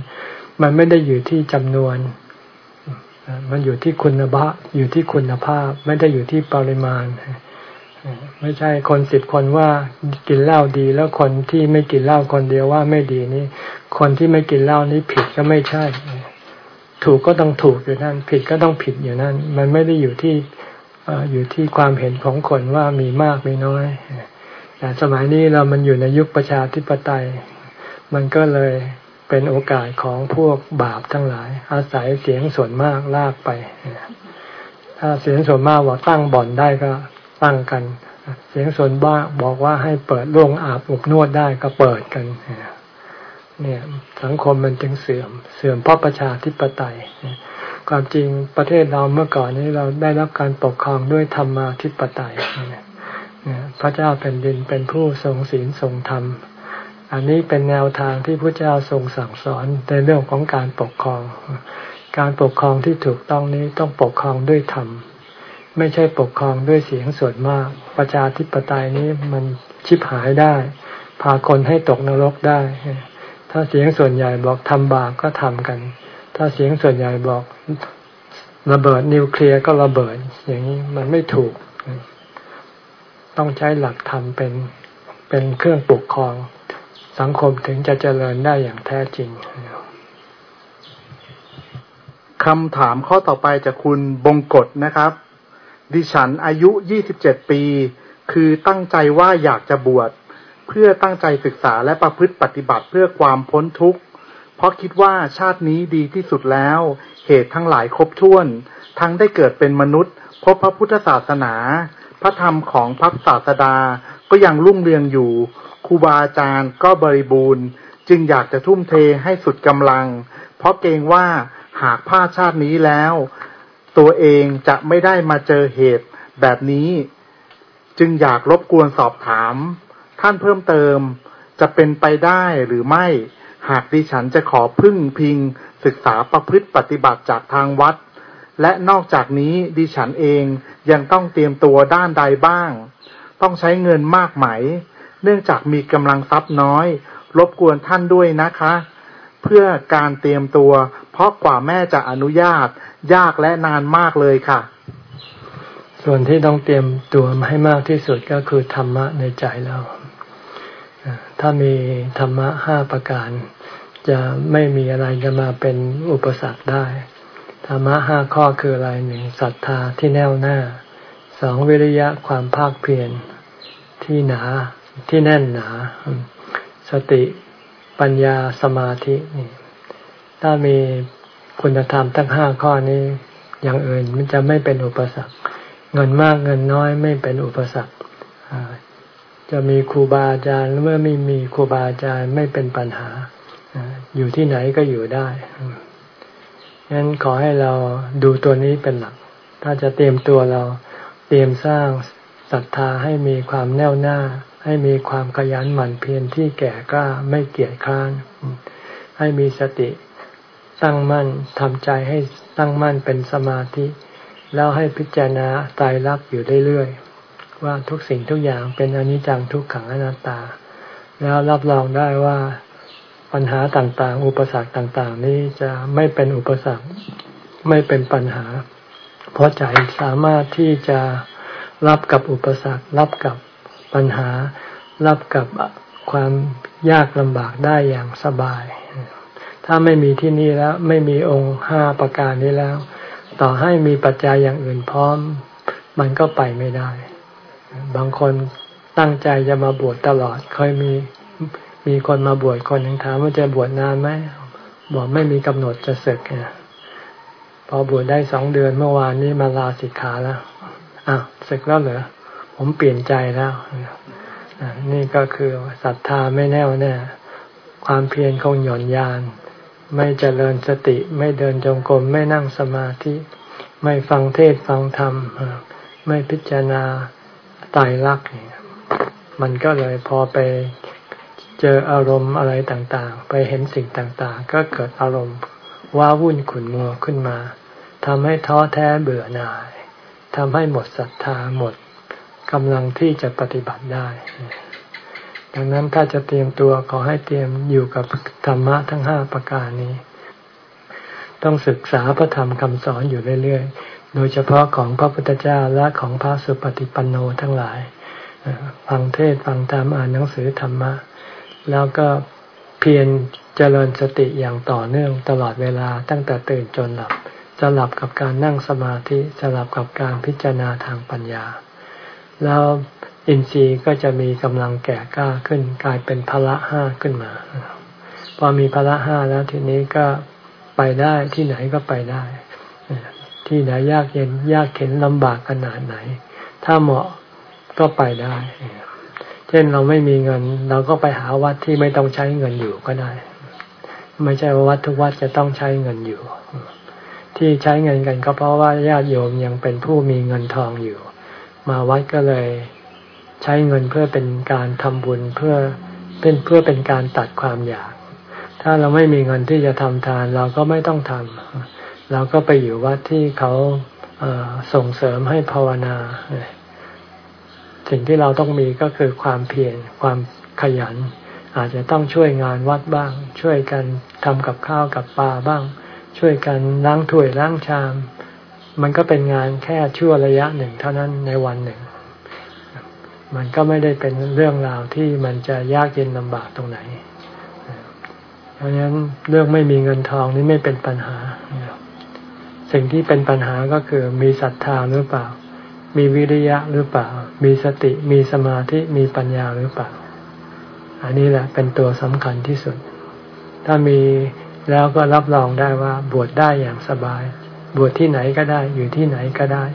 A: มันไม่ได้อยู่ที่จำนวน มันอยู่ที่คุณภาพอยู่ที่คุณภาพ ไม่ได้อยู่ที่ปริมาณ ไม่ใช่คนสิบคนว่ากินเหล้าดี แล้วคนที่ไม่กินเหล้าคนเดียวว่าไม่ดีนี่ คนที่ไม่กินเหล้านี่ผิดก็ไม่ใช่ ถูกก็ต้องถูกอยู่นั่น ผิดก็ต้องผิดอยู่นั่น มันไม่ได้อยู่ที่อยู่ที่ความเห็นของคนว่ามีมากมีน้อย แต่สมัยนี้เรามันอยู่ในยุคประชาธิปไตย มันก็เลย เป็นโอกาสของพวกบาปทั้งหลาย อาศัยเสียงส่วนมากลากไป ถ้าเสียงส่วนมากบอกตั้งบ่อนได้ก็ตั้งกัน เสียงส่วนบ้าบอกว่าให้เปิดโรงอาบอบนวดได้ก็เปิดกันเนี่ยสังคมมันจึงเสื่อม เสื่อมเพราะประชาธิปไตยความจริงประเทศเราเมื่อก่อนนี้เราได้รับการปกครองด้วยธรรมาธิปไตยพระเจ้าแผ่นดินเป็นผู้ทรงศีลทรงธรรม อันนี้เป็นแนวทางที่พระเจ้าทรงสั่งสอนในเรื่องของการปกครอง การปกครองที่ถูกต้องนี้ต้องปกครองด้วยธรรม ไม่ใช่ปกครองด้วยเสียงส่วนมาก ประชาธิปไตยนี้มันชิบหายได้ พาคนให้ตกนรกได้ ถ้าเสียงส่วนใหญ่บอกทำบาปก็ทำกัน ถ้าเสียงส่วนใหญ่บอกระเบิดนิวเคลียร์ก็ระเบิด อย่างนี้มันไม่ถูก ต้องใช้หลักธรรมเป็นเป็นเครื่องปกครอง สังคมถึงจะเจริญได้อย่างแท้จริง
D: คำถามข้อต่อไปจากคุณบงกฎนะครับ ดิฉันอายุ 27 ปี คือตั้งใจว่าอยากจะบวชเพื่อตั้งใจศึกษาและประพฤติปฏิบัติเพื่อความพ้นทุกข์ เพราะคิดว่าชาตินี้ดีที่สุดแล้ว เหตุทั้งหลายครบถ้วน ทั้งได้เกิดเป็นมนุษย์พบพระพุทธศาสนา พระธรรมของพระศาสดาก็ยังรุ่งเรืองอยู่ ครูบาอาจารย์ก็บริบูรณ์ จึงอยากจะทุ่มเทให้สุดกำลัง เพราะเกรงว่าหากพลาดชาตินี้แล้ว ตัวเองจะไม่ได้มาเจอเหตุแบบนี้ จึงอยากรบกวนสอบถาม ท่านเพิ่มเติมจะเป็นไปได้หรือไม่ หากดิฉันจะขอพึ่งพิง ศึกษาประพฤติปฏิบัติจากทางวัด และนอกจากนี้ดิฉันเองยังต้องเตรียมตัวด้านใดบ้าง ต้องใช้เงินมากไหม เนื่องจากมีกำลังทรัพย์น้อย รบกวนท่านด้วยนะคะ เพื่อการเตรียมตัว เพราะกว่าแม่จะอนุญาต ยากและนานมากเลยค่ะ
A: ส่วนที่ต้องเตรียมตัวให้มากที่สุดก็คือธรรมะในใจเรา ถ้ามีธรรมะห้าประการ จะไม่มีอะไรจะมาเป็นอุปสรรคได้ธรรมะห้าข้อคืออะไรหนึ่งศรัทธาที่แน่วหน้าสองวิริยะความภาคเพียรที่หนา ที่แน่นหนา สติปัญญาสมาธินี่ถ้ามีคุณธรรมทั้งห้าข้อนี้อย่างอื่นมันจะไม่เป็นอุปสรรค เงินมากเงินน้อยไม่เป็นอุปสรรคจะมีครูบาอาจารย์เมื่อไม่มีครูบาอาจารย์ไม่เป็นปัญหา อยู่ที่ไหนก็อยู่ได้งั้นขอให้เราดูตัวนี้เป็นหลัก ถ้าจะเตรียมตัวเราเตรียมสร้าง ศรัทธาให้มีความแน่วหน้าให้มีความขยันหมั่นเพียรที่แก่กล้าไม่เกียจคร้าน ให้มีสติตั้งมั่นทำใจให้ตั้งมั่นเป็นสมาธิ แล้วให้พิจารณาตายรักอยู่เรื่อยๆว่าทุกสิ่งทุกอย่างเป็นอนิจจังทุกขังอนัตตา แล้วรับรองได้ว่าปัญหาต่างๆ อุปสรรคต่างๆ นี้จะไม่เป็นอุปสรรคไม่เป็นปัญหา เพราะใจสามารถที่จะ รับกับอุปสรรค รับกับปัญหา รับกับความยากลำบากได้อย่างสบาย ถ้าไม่มีที่นี่แล้วไม่มีองค์ห้าประการนี้แล้ว ต่อให้มีปัจจัยอย่างอื่นพร้อม มันก็ไปไม่ได้ บางคนตั้งใจจะมาบวชตลอด เคยมีมีคนมาบวชคนหนึ่งถามว่าจะบวชนานไหมบอกไม่มีกำหนดจะศึกพอบวชได้สองเดือนเมื่อวานนี้มาลาสิกขาแล้ว อ้าวศึกแล้วเหรอผมเปลี่ยนใจแล้วนี่ก็คือศรัทธาไม่แน่วแน่ความเพียรคงหย่อนยาน ไม่เจริญสติ ไม่เดินจงกรมไม่นั่งสมาธิ ไม่ฟังเทศฟังธรรม ไม่พิจารณาตายรักนี่มันก็เลยพอไปเจออารมณ์อะไรต่างๆ ไปเห็นสิ่งต่างๆ ก็เกิดอารมณ์ว้าวุ่นขุนมัวขึ้นมาทำให้ท้อแท้เบื่อหน่าย ทำให้หมดศรัทธาหมดกำลังที่จะปฏิบัติได้ ดังนั้นถ้าจะเตรียมตัวขอให้เตรียมอยู่กับธรรมะทั้งห้าประการนี้ ต้องศึกษาพระธรรมคำสอนอยู่เรื่อยๆ โดยเฉพาะของพระพุทธเจ้าและของพระสุปฏิปันโนทั้งหลาย ฟังเทศฟังธรรมอ่านหนังสือธรรมะ แล้วก็เพียรเจริญสติอย่างต่อเนื่องตลอดเวลาตั้งแต่ตื่นจนหลับ จะหลับกับการนั่งสมาธิจะหลับกับการพิจารณาทางปัญญา แล้วอินทรีย์ก็จะมีกำลังแก่กล้าขึ้นกลายเป็นพละห้าขึ้นมา พอมีพละห้าแล้วทีนี้ก็ไปได้ที่ไหนก็ไปได้ ที่ไหนยากเย็นยากเข็นลำบากขนาดไหน ถ้าเหมาะก็ไปได้ เช่นเราไม่มีเงิน เราก็ไปหาวัดที่ไม่ต้องใช้เงินอยู่ก็ได้ ไม่ใช่ว่าวัดทุกวัดจะต้องใช้เงินอยู่ ที่ใช้เงินกันก็เพราะว่าญาติโยมยังเป็นผู้มีเงินทองอยู่ มาวัดก็เลยใช้เงินเพื่อเป็นการทำบุญเพื่อเป็นเพื่อเป็นการตัดความอยาก ถ้าเราไม่มีเงินที่จะทำทาน เราก็ไม่ต้องทำเราก็ไปอยู่วัดที่เขาส่งเสริมให้ภาวนา สิ่งที่เราต้องมีก็คือความเพียรความขยัน อาจจะต้องช่วยงานวัดบ้าง ช่วยกันทำกับข้าวกับปลาบ้าง ช่วยกันล้างถ้วยล้างชาม มันก็เป็นงานแค่ชั่วระยะหนึ่งเท่านั้นในวันหนึ่ง มันก็ไม่ได้เป็นเรื่องราวที่มันจะยากเย็นลำบากตรงไหน เพราะฉะนั้นเรื่องไม่มีเงินทองนี่ไม่เป็นปัญหา สิ่งที่เป็นปัญหาก็คือมีศรัทธาหรือเปล่า มีวิริยะหรือเปล่า มีสติมีสมาธิมีปัญญาหรือเปล่า อันนี้แหละเป็นตัวสำคัญที่สุด ถ้ามี แล้วก็รับรองได้ว่าบวชได้อย่างสบาย บวชที่ไหนก็ได้อยู่ที่ไหนก็ได้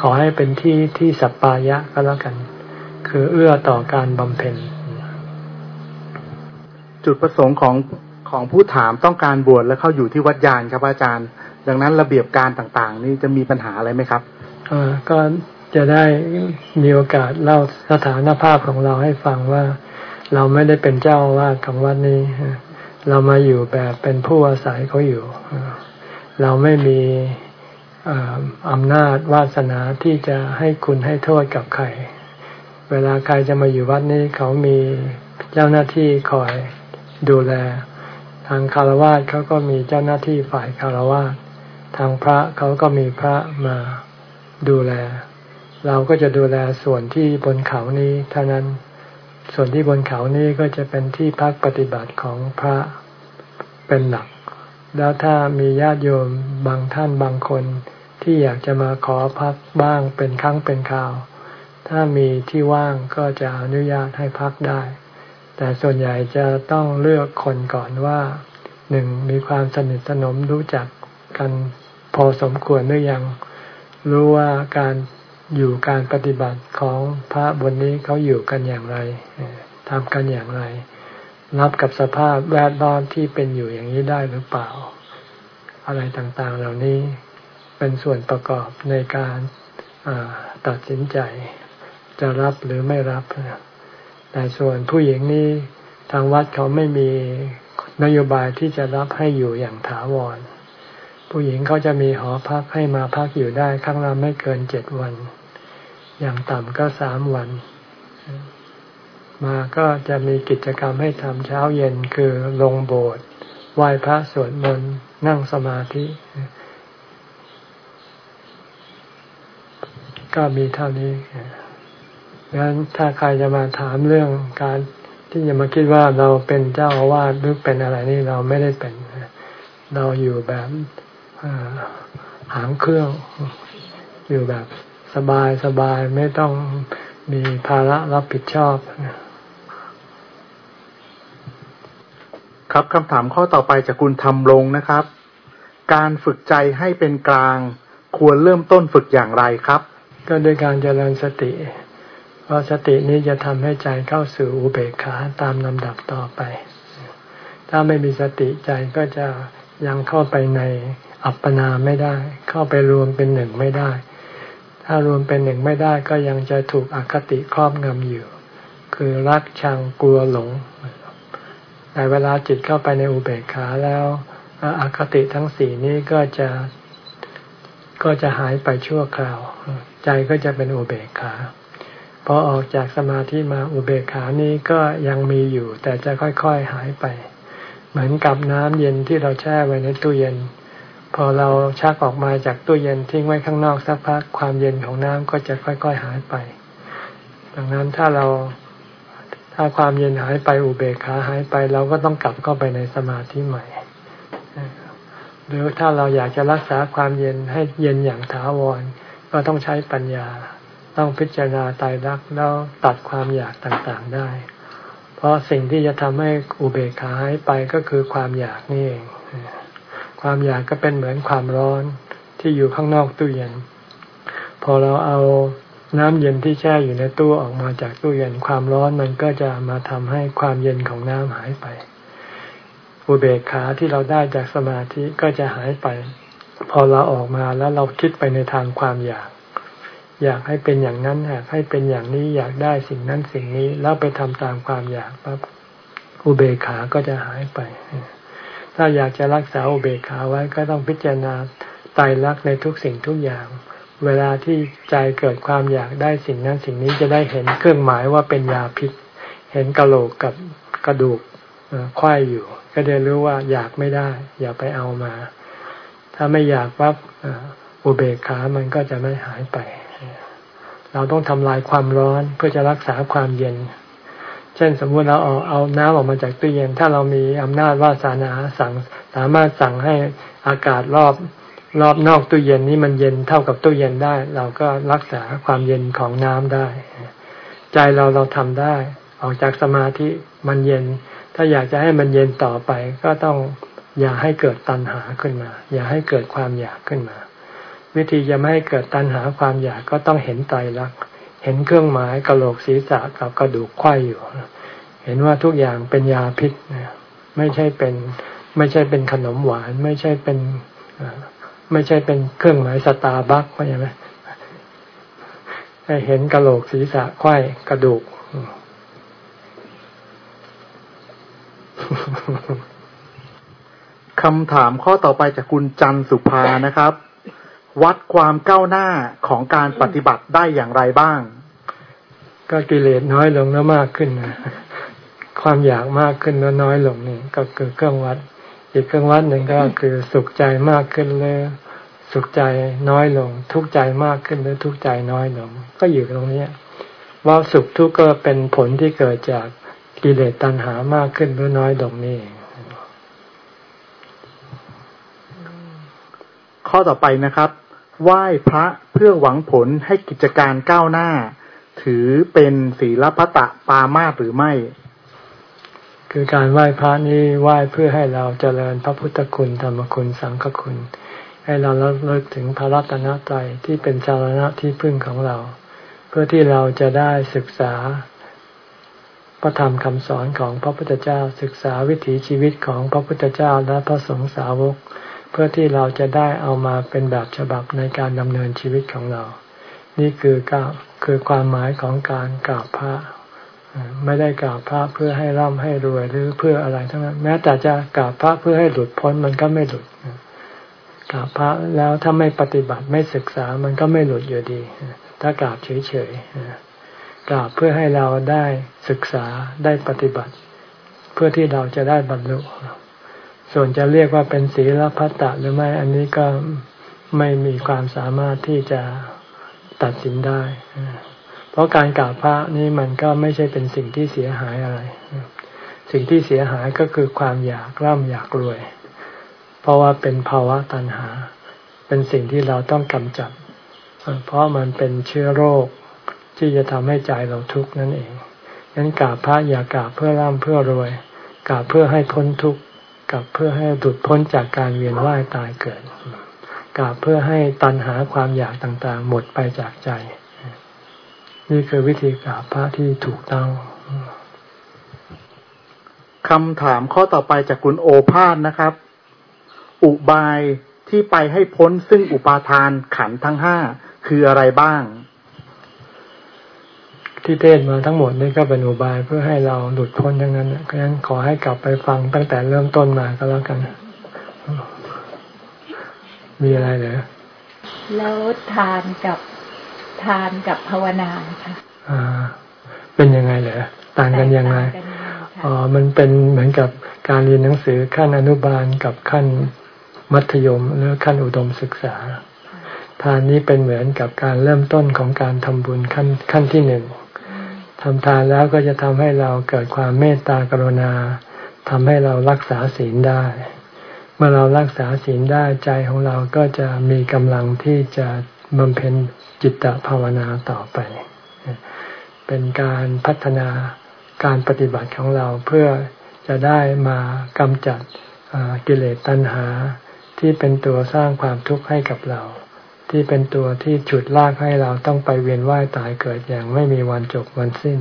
A: ขอให้เป็นที่ที่สัปปายะก็แล้วกัน คือเอื้อต่อการบำเพ็ญ
D: จุดประสงค์ของของผู้ถามต้องการบวชแล้วเข้าอยู่ที่วัดยานครับอาจารย์ ดังนั้นระเบียบการต่างๆ นี่จะมีปัญหาอะไรไหมครับ
A: อก็จะได้มีโอกาสเล่าสถานภาพของเราให้ฟังว่า เราไม่ได้เป็นเจ้าวาดของวัดนี้ เรามาอยู่แบบเป็นผู้อาศัยเขาอยู่ เราไม่มีอำนาจวาสนาที่จะให้คุณให้โทษกับใคร เวลาใครจะมาอยู่วัดนี้เขามีเจ้าหน้าที่คอยดูแล ทางคารวะเขาก็มีเจ้าหน้าที่ฝ่ายคารวะทางพระเขาก็มีพระมาดูแล เราก็จะดูแลส่วนที่บนเขานี้เท่านั้น ส่วนที่บนเขานี้ก็จะเป็นที่พักปฏิบัติของพระเป็นหลัก แล้วถ้ามีญาติโยมบางท่านบางคนที่อยากจะมาขอพักบ้างเป็นครั้งเป็นคราว ถ้ามีที่ว่างก็จะอนุญาตให้พักได้ แต่ส่วนใหญ่จะต้องเลือกคนก่อนว่าหนึ่งมีความสนิทสนมรู้จักกันพอสมควรหรือยัง รู้ว่าการ อยู่การปฏิบัติของพระบนนี้เขาอยู่กันอย่างไรทำกันอย่างไร รับกับสภาพแวดล้อมที่เป็นอยู่อย่างนี้ได้หรือเปล่า อะไรต่างๆ เหล่านี้เป็นส่วนประกอบในการตัดสินใจ จะรับหรือไม่รับ แต่ส่วนผู้หญิงนี้ทางวัดเขาไม่มีนโยบายที่จะรับให้อยู่อย่างถาวร ผู้หญิงเขาจะมีหอพักให้มาพักอยู่ได้ครั้งละไม่เกินเจ็ดวัน อย่างต่ำก็สามวัน มาก็จะมีกิจกรรมให้ทำเช้าเย็นคือลงโบสถ์ไหว้พระสวดมนต์นั่งสมาธิ ก็มีเท่านี้ดังนั้นถ้าใครจะมาถามเรื่องการที่จะมาคิดว่าเราเป็นเจ้าอาวาสหรือเป็นอะไรนี่เราไม่ได้เป็น เราอยู่แบบหางเครื่อง อยู่แบบ สบายสบายไม่ต้องมีภาระรับผิดชอบ
D: ครับคำถามข้อต่อไปจากคุณทำลงนะครับ การฝึกใจให้เป็นกลาง ควรเริ่มต้นฝึกอย่างไรครับ
A: ก็โดยการเจริญสติ เพราะสตินี้จะทำให้ใจเข้าสู่อุเบกขาตามลำดับต่อไป ถ้าไม่มีสติใจก็จะยังเข้าไปในอัปปนาไม่ได้ เข้าไปรวมเป็นหนึ่งไม่ได้ ถ้ารวมเป็นหนึ่งไม่ได้ก็ยังจะถูกอคติครอบงำอยู่ คือรักชังกลัวหลง แต่เวลาจิตเข้าไปในอุเบกขาแล้วอคติทั้งสี่นี้ก็จะก็จะหายไปชั่วคราว ใจก็จะเป็นอุเบกขาพอออกจากสมาธิมาอุเบกขานี้ก็ยังมีอยู่ แต่จะค่อยๆหายไป เหมือนกับน้ำเย็นที่เราแช่ไว้ในตู้เย็น พอเราชักออกมาจากตู้เย็นทิ้งไว้ข้างนอกสักพักความเย็นของน้ำก็จะค่อยๆหายไป ดังนั้นถ้าเราถ้าความเย็นหายไปอุเบกขาหายไป เราก็ต้องกลับเข้าไปในสมาธิใหม่ หรือถ้าเราอยากจะรักษาความเย็นให้เย็นอย่างถาวร ก็ต้องใช้ปัญญา ต้องพิจารณาตายรักแล้วตัดความอยากต่างๆได้ เพราะสิ่งที่จะทำให้อุเบกขาหายไปก็คือความอยากนี่เอง ความอยากก็เป็นเหมือนความร้อนที่อยู่ข้างนอกตู้เย็น พอเราเอาน้ำเย็นที่แช่อยู่ในตู้ออกมาจากตู้เย็นความร้อนมันก็จะมาทำให้ความเย็นของน้ำหายไปอุเบกขาที่เราได้จากสมาธิก็จะหายไป พอเราออกมาแล้วเราคิดไปในทางความอยาก อยากให้เป็นอย่างนั้นอยากให้เป็นอย่างนี้อยากได้สิ่งนั้นสิ่งนี้ แล้วไปทำตามความอยากปั๊บอุเบกขาก็จะหายไป ถ้าอยากจะรักษาอุเบกขาไว้ก็ต้องพิจารณาตายรักในทุกสิ่งทุกอย่าง เวลาที่ใจเกิดความอยากได้สิ่งนั้นสิ่งนี้จะได้เห็นเครื่องหมายว่าเป็นยาพิษ เห็นกะโหลกกับกระดูกควายอยู่ ก็ได้รู้ว่าอยากไม่ได้ อย่าไปเอามา ถ้าไม่อยากปั๊บอุเบกขามันก็จะไม่หายไป เราต้องทำลายความร้อนเพื่อจะรักษาความเย็น เช่นสมมุติเราเอาเอาน้ำออกมาจากตู้เย็น ถ้าเรามีอำนาจวาสนาสั่งสามารถสั่งให้อากาศรอบรอบนอกตู้เย็นนี้มันเย็นเท่ากับตู้เย็นได้ เราก็รักษาความเย็นของน้ำได้ ใจเราเราทำได้ ออกจากสมาธิมันเย็น ถ้าอยากจะให้มันเย็นต่อไป ก็ต้องอย่าให้เกิดตัณหาขึ้นมา อย่าให้เกิดความอยากขึ้นมา วิธีจะไม่ให้เกิดตัณหาความอยากก็ต้องเห็นไตรลักษณ์ เห็นเครื่องหมายกระโหลกศีรษะกับกระดูกไขว้อยู่ เห็นว่าทุกอย่างเป็นยาพิษไม่ใช่เป็นไม่ใช่เป็นขนมหวาน ไม่ใช่เป็นไม่ใช่เป็นเครื่องหมายสตาร์บัคเข้าใจไหมให้เห็นกระโหลกศีรษะไขว้กระดูก
D: คำถามข้อต่อไปจากคุณจันสุภานะครับ วัดความก้าวหน้าของการปฏิบัติได้อย่างไรบ้าง
A: ก็กิเลสน้อยลงแล้วมากขึ้นนะความอยากมากขึ้นแล้วน้อยลงนี่ก็คือเครื่องวัด อีกเครื่องวัดหนึ่งก็คือสุขใจมากขึ้นเลยสุขใจน้อยลง ทุกข์ใจมากขึ้นหรือทุกข์ใจน้อยลง ก็อยู่ตรงนี้ว่าสุขทุกข์ก็เป็นผลที่เกิดจากกิเลสตัณหามากขึ้นหรือน้อยลงนี่
D: ข้อต่อไปนะครับไหว้พระเพื่อหวังผลให้กิจการก้าวหน้า ถือเป็นศีลพัตะปามาหรือไม่
A: คือการไหว้พระนี้ไหว้เพื่อให้เราเจริญพระพุทธคุณธรรมคุณสังฆคุณ ให้เราเลิกถึงพระรัตนตรัยที่เป็นสารณะที่พึ่งของเรา เพื่อที่เราจะได้ศึกษาพระธรรมคำสอนของพระพุทธเจ้าศึกษาวิถีชีวิตของพระพุทธเจ้าและพระสงฆ์สาวก เพื่อที่เราจะได้เอามาเป็นแบบฉบับในการดำเนินชีวิตของเรา นี่คือการ คือความหมายของการกราบพระ ไม่ได้กราบพระเพื่อให้ร่ำให้รวยหรือเพื่ออะไรทั้งนั้น แม้แต่จะกราบพระเพื่อให้หลุดพ้นมันก็ไม่หลุดกราบพระแล้วถ้าไม่ปฏิบัติไม่ศึกษามันก็ไม่หลุดอยู่ดี ถ้ากราบเฉยๆกราบเพื่อให้เราได้ศึกษาได้ปฏิบัติ เพื่อที่เราจะได้บรรลุส่วนจะเรียกว่าเป็นศีลพัตตะหรือไม่อันนี้ก็ไม่มีความสามารถที่จะ ตัดสินได้ เพราะการกราบพระนี่มันก็ไม่ใช่เป็นสิ่งที่เสียหายอะไร สิ่งที่เสียหายก็คือความอยากร่ำอยากรวย เพราะว่าเป็นภาวะตัณหา เป็นสิ่งที่เราต้องกำจัด เพราะมันเป็นเชื้อโรคที่จะทำให้ใจเราทุกข์นั่นเองงั้นกราบพระอย่ากราบเพื่อร่ำเพื่อรวยกราบเพื่อให้พ้นทุกข์กับเพื่อให้ดุดพ้นจากการเวียนว่ายตายเกิด กราบเพื่อให้ตัณหาความอยากต่างๆ หมดไปจากใจ นี่คือวิธีกราบพระที่ถูกต้อง
D: คำถามข้อต่อไปจากคุณโอภาสนะครับ อุบายที่ไปให้พ้นซึ่งอุปาทานขันทั้งห้าคืออะไรบ้าง
A: ที่เทศมาทั้งหมดนี่ก็เป็นอุบายเพื่อให้เราหลุดพ้นอย่างนั้นเพราะฉะนั้นขอให้กลับไปฟังตั้งแต่เริ่มต้นมาก็แล้วกัน มีอะไรเหรอ
C: แล้วทานกับทานกับภาวนาค่ะ
A: อ่า เป็นยังไงเหรอต่างกันยังไงอ๋อมันเป็นเหมือนกับการเรียนหนังสือขั้นอนุบาลกับขั้นมัธยมหรือขั้นอุดมศึกษา ทานนี้เป็นเหมือนกับการเริ่มต้นของการทำบุญขั้นขั้นที่หนึ่งทำทานแล้วก็จะทำให้เราเกิดความเมตตากรุณาทำให้เรารักษาศีลได้ เมื่อเรารักษาศีลได้ใจของเราก็จะมีกำลังที่จะบำเพ็ญจิตตภาวนาต่อไป เป็นการพัฒนาการปฏิบัติของเราเพื่อจะได้มากำจัดกิเลสตัณหาที่เป็นตัวสร้างความทุกข์ให้กับเรา ที่เป็นตัวที่ฉุดลากให้เราต้องไปเวียนว่ายตายเกิดอย่างไม่มีวันจบวันสิ้น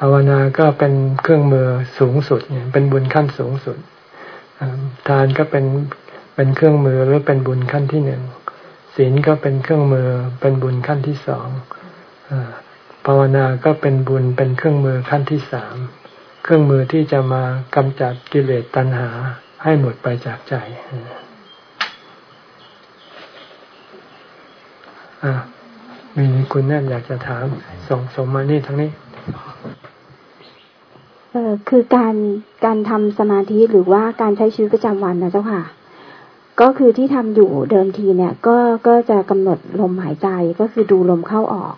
A: ภาวนาก็เป็นเครื่องมือสูงสุดเนี่ยเป็นบุญขั้นสูงสุดทานก็เป็นเป็นเครื่องมือหรือเป็นบุญขั้นที่หนึ่งศีลก็เป็นเครื่องมือเป็นบุญขั้นที่สองภาวนาก็เป็นบุญเป็นเครื่องมือขั้นที่สามเครื่องมือที่จะมากำจัดกิเลสตัณหาให้หมดไปจากใจมีคุณแน่นอยากจะถามส่งส่งมานี่ทั้งนี้
E: เออคือการการทำสมาธิหรือว่าการใช้ชีวิตประจำวันนะเจ้าค่ะ ก็คือที่ทำอยู่เดิมทีเนี่ย ก็ก็จะกำหนดลมหายใจก็คือดูลมเข้าออก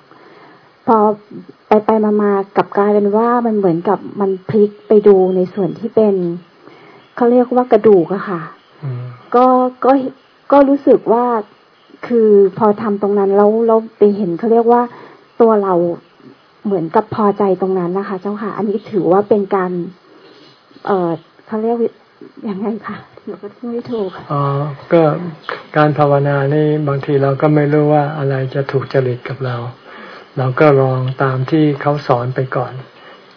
E: พอไปไปมามากับกลายเป็นว่ามันเหมือนกับมันพลิกไปดูในส่วนที่เป็นเขาเรียกว่ากระดูกอะค่ะก็ก็ก็รู้สึกว่าคือพอทำตรงนั้นแล้วเราไปเห็นเขาเรียกว่าตัวเรา เหมือนกับพอใจตรงนั้นนะคะ เจ้าค่ะ อันนี้ถือว่าเป็นการ เออเขาเรียกยังไงคะหนูก็ไม่ถูก
A: อ๋อก็การภาวนานี่บางทีเราก็ไม่รู้ว่าอะไรจะถูกจริตกับเรา เราก็ลองตามที่เขาสอนไปก่อน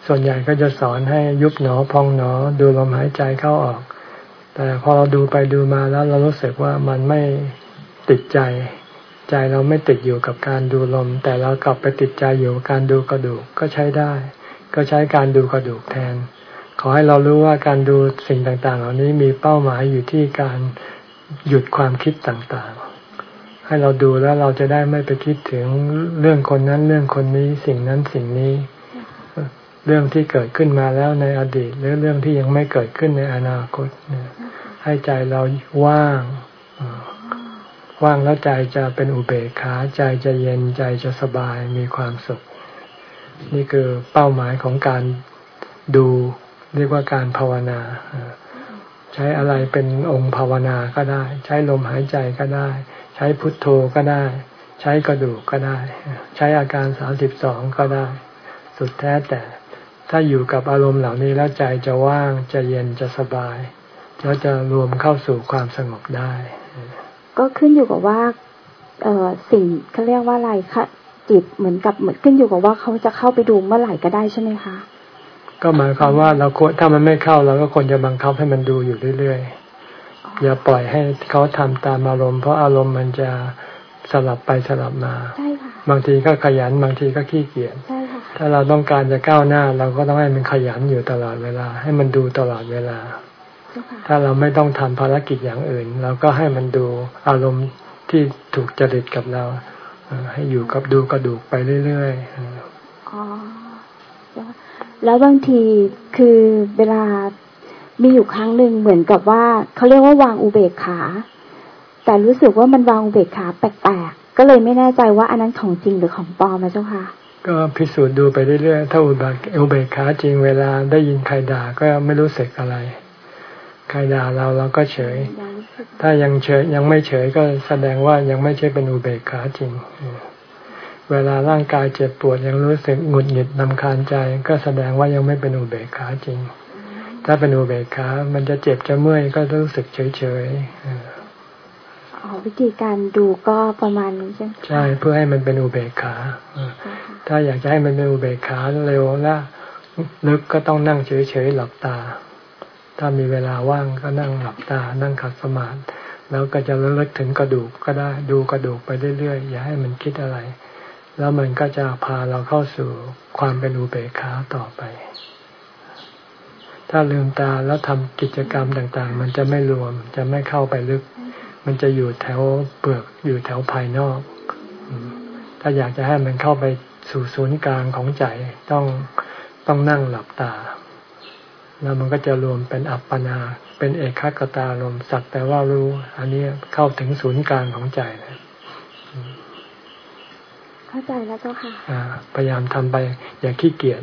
A: ส่วนใหญ่ก็จะสอนให้ยุบหนอพองหนอ ดูลมหายใจเข้าออก แต่พอเราดูไปดูมาแล้วเรารู้สึกว่ามันไม่ติดใจ ใจเราไม่ติดอยู่กับการดูลม แต่เรากลับไปติดใจอยู่กับการดูกระดูกก็ใช้ได้ ก็ใช้การดูกระดูกแทน ขอให้เรารู้ว่าการดูสิ่งต่างๆ เหล่านี้มีเป้าหมายอยู่ที่การหยุดความคิดต่างๆ ให้เราดูแล้วเราจะได้ไม่ไปคิดถึงเรื่องคนนั้นเรื่องคนนี้สิ่งนั้นสิ่งนี้ เรื่องที่เกิดขึ้นมาแล้วในอดีต หรือเรื่องที่ยังไม่เกิดขึ้นในอนาคตให้ใจเราว่าง ว่างแล้วใจจะเป็นอุเบกขาใจจะเย็นใจจะสบายมีความสุข นี่คือเป้าหมายของการดูเรียกว่าการภาวนาใช้อะไรเป็นองค์ภาวนาก็ได้ ใช้ลมหายใจก็ได้ ใช้พุทโธก็ได้ ใช้กระดูกก็ได้ ใช้อาการสามสิบสองก็ได้ สุดแท้แต่ถ้าอยู่กับอารมณ์เหล่านี้แล้วใจจะว่างจะเย็นจะสบายแล้วจะรวมเข้าสู่ความสงบได้
E: ก็ขึ้นอยู่กับว่าเออสิ่งเขาเรียกว่าอะไรคะจิตเหมือนกับเหมือนขึ้นอยู่กับว่าเขาจะเข้าไปดูเมื่อไหร่ก็ได้ใช่ไหมคะ
A: ก็หมายความว่าเราควรถ้ามันไม่เข้าเราก็ควรจะบังคับให้มันดูอยู่เรื่อยๆอย่าปล่อยให้เขาทำตามอารมณ์เพราะอารมณ์มันจะสลับไปสลับมา
E: ใช่ค่ะ
A: บางทีก็ขยันบางทีก็ขี้เกียจ
E: ใช่ค่ะ
A: ถ้าเราต้องการจะก้าวหน้า เราก็ต้องให้มันขยันอยู่ตลอดเวลา ให้มันดูตลอดเวลา ถ้าเราไม่ต้องทำภารกิจอย่างอื่น เราก็ให้มันดูอารมณ์ที่ถูกจริตกับเรา ให้อยู่กับดูกระดูกไปเรื่อยๆอ๋อ
E: แล้วบางทีคือเวลามีอยู่ครั้งหนึ่งเหมือนกับว่าเขาเรียกว่าวางอุเบกขา แต่รู้สึกว่ามันวางอุเบกขาแปลกๆก็เลยไม่แน่ใจว่าอันนั้นของจริงหรือของปลอมนะเจ้าค่ะ
A: ก็พิสูจน์ดูไปเรื่อยๆถ้าอุเบกขาจริงเวลาได้ยินใครด่าก็ไม่รู้สึกอะไร ใครด่าเราเราก็เฉย ถ้ายังเฉยยังไม่เฉยก็แสดงว่ายังไม่ใช่เป็นอุเบกขาจริง เวลาร่างกายเจ็บปวดยังรู้สึกหงุดหงิดนำคาญใจ ก็แสดงว่ายังไม่เป็นอุเบกขาจริง ถ้าเป็นอุเบกขา มันจะเจ็บจะเมื่อยก็รู้สึกเฉยเฉย
E: อ๋อวิธีการดูก็ประมาณนี้ใช่ไหมใช่
A: เพื่อให้มันเป็นอุเบกขาถ้าอยากจะให้มันเป็นอุเบกขาเร็วแล้วลึกก็ต้องนั่งเฉยๆหลับตา ถ้ามีเวลาว่างก็นั่งหลับตา นั่งขัดสมาธิแล้วก็จะระลึกถึงกระดูกก็ได้ดูกระดูกไปเรื่อยๆอย่าให้มันคิดอะไร แล้วมันก็จะพาเราเข้าสู่ความเป็นอุเบกขาต่อไป ถ้าลืมตาแล้วทำกิจกรรมต่างๆ มันจะไม่รวมจะไม่เข้าไปลึก มันจะอยู่แถวเปลือกอยู่แถวภายนอก ถ้าอยากจะให้มันเข้าไปสู่ศูนย์กลางของใจต้องต้องนั่งหลับตา แล้วมันก็จะรวมเป็นอัปปนา เป็นเอกขตารมสักแต่ว่ารู้ อันนี้เข้าถึงศูนย์กลางของใจนะ
E: เข้าใจแล้วเจ้าค่ะ
A: พยายามทำไป อย่าขี้เกียจ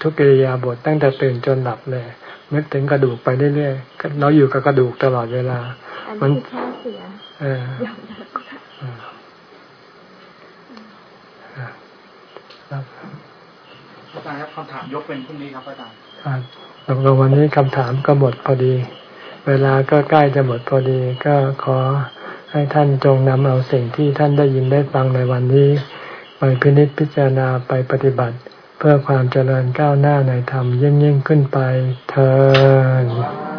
A: ทุกกิริยาบทตั้งแต่ตื่นจนหลับเลยนึกถึงกระดูกไปเรื่อยๆเราอยู่กับกระดูกตลอดเวลา
E: มันแค่เสียเออ
D: อาจารย์ครับคำถามยกเป็นพรุ่งนี้ครับอาจารย์
A: ตกลงวันนี้คำถามก็หมดพอดี เวลาก็ใกล้จะหมดพอดี ก็ขอให้ท่านจงนำเอาสิ่งที่ท่านได้ยินได้ฟังในวันนี้ ไปพินิจพิจารณาไปปฏิบัติ เพื่อความเจริญก้าวหน้าในธรรมยิ่งยิ่งขึ้นไปเธอ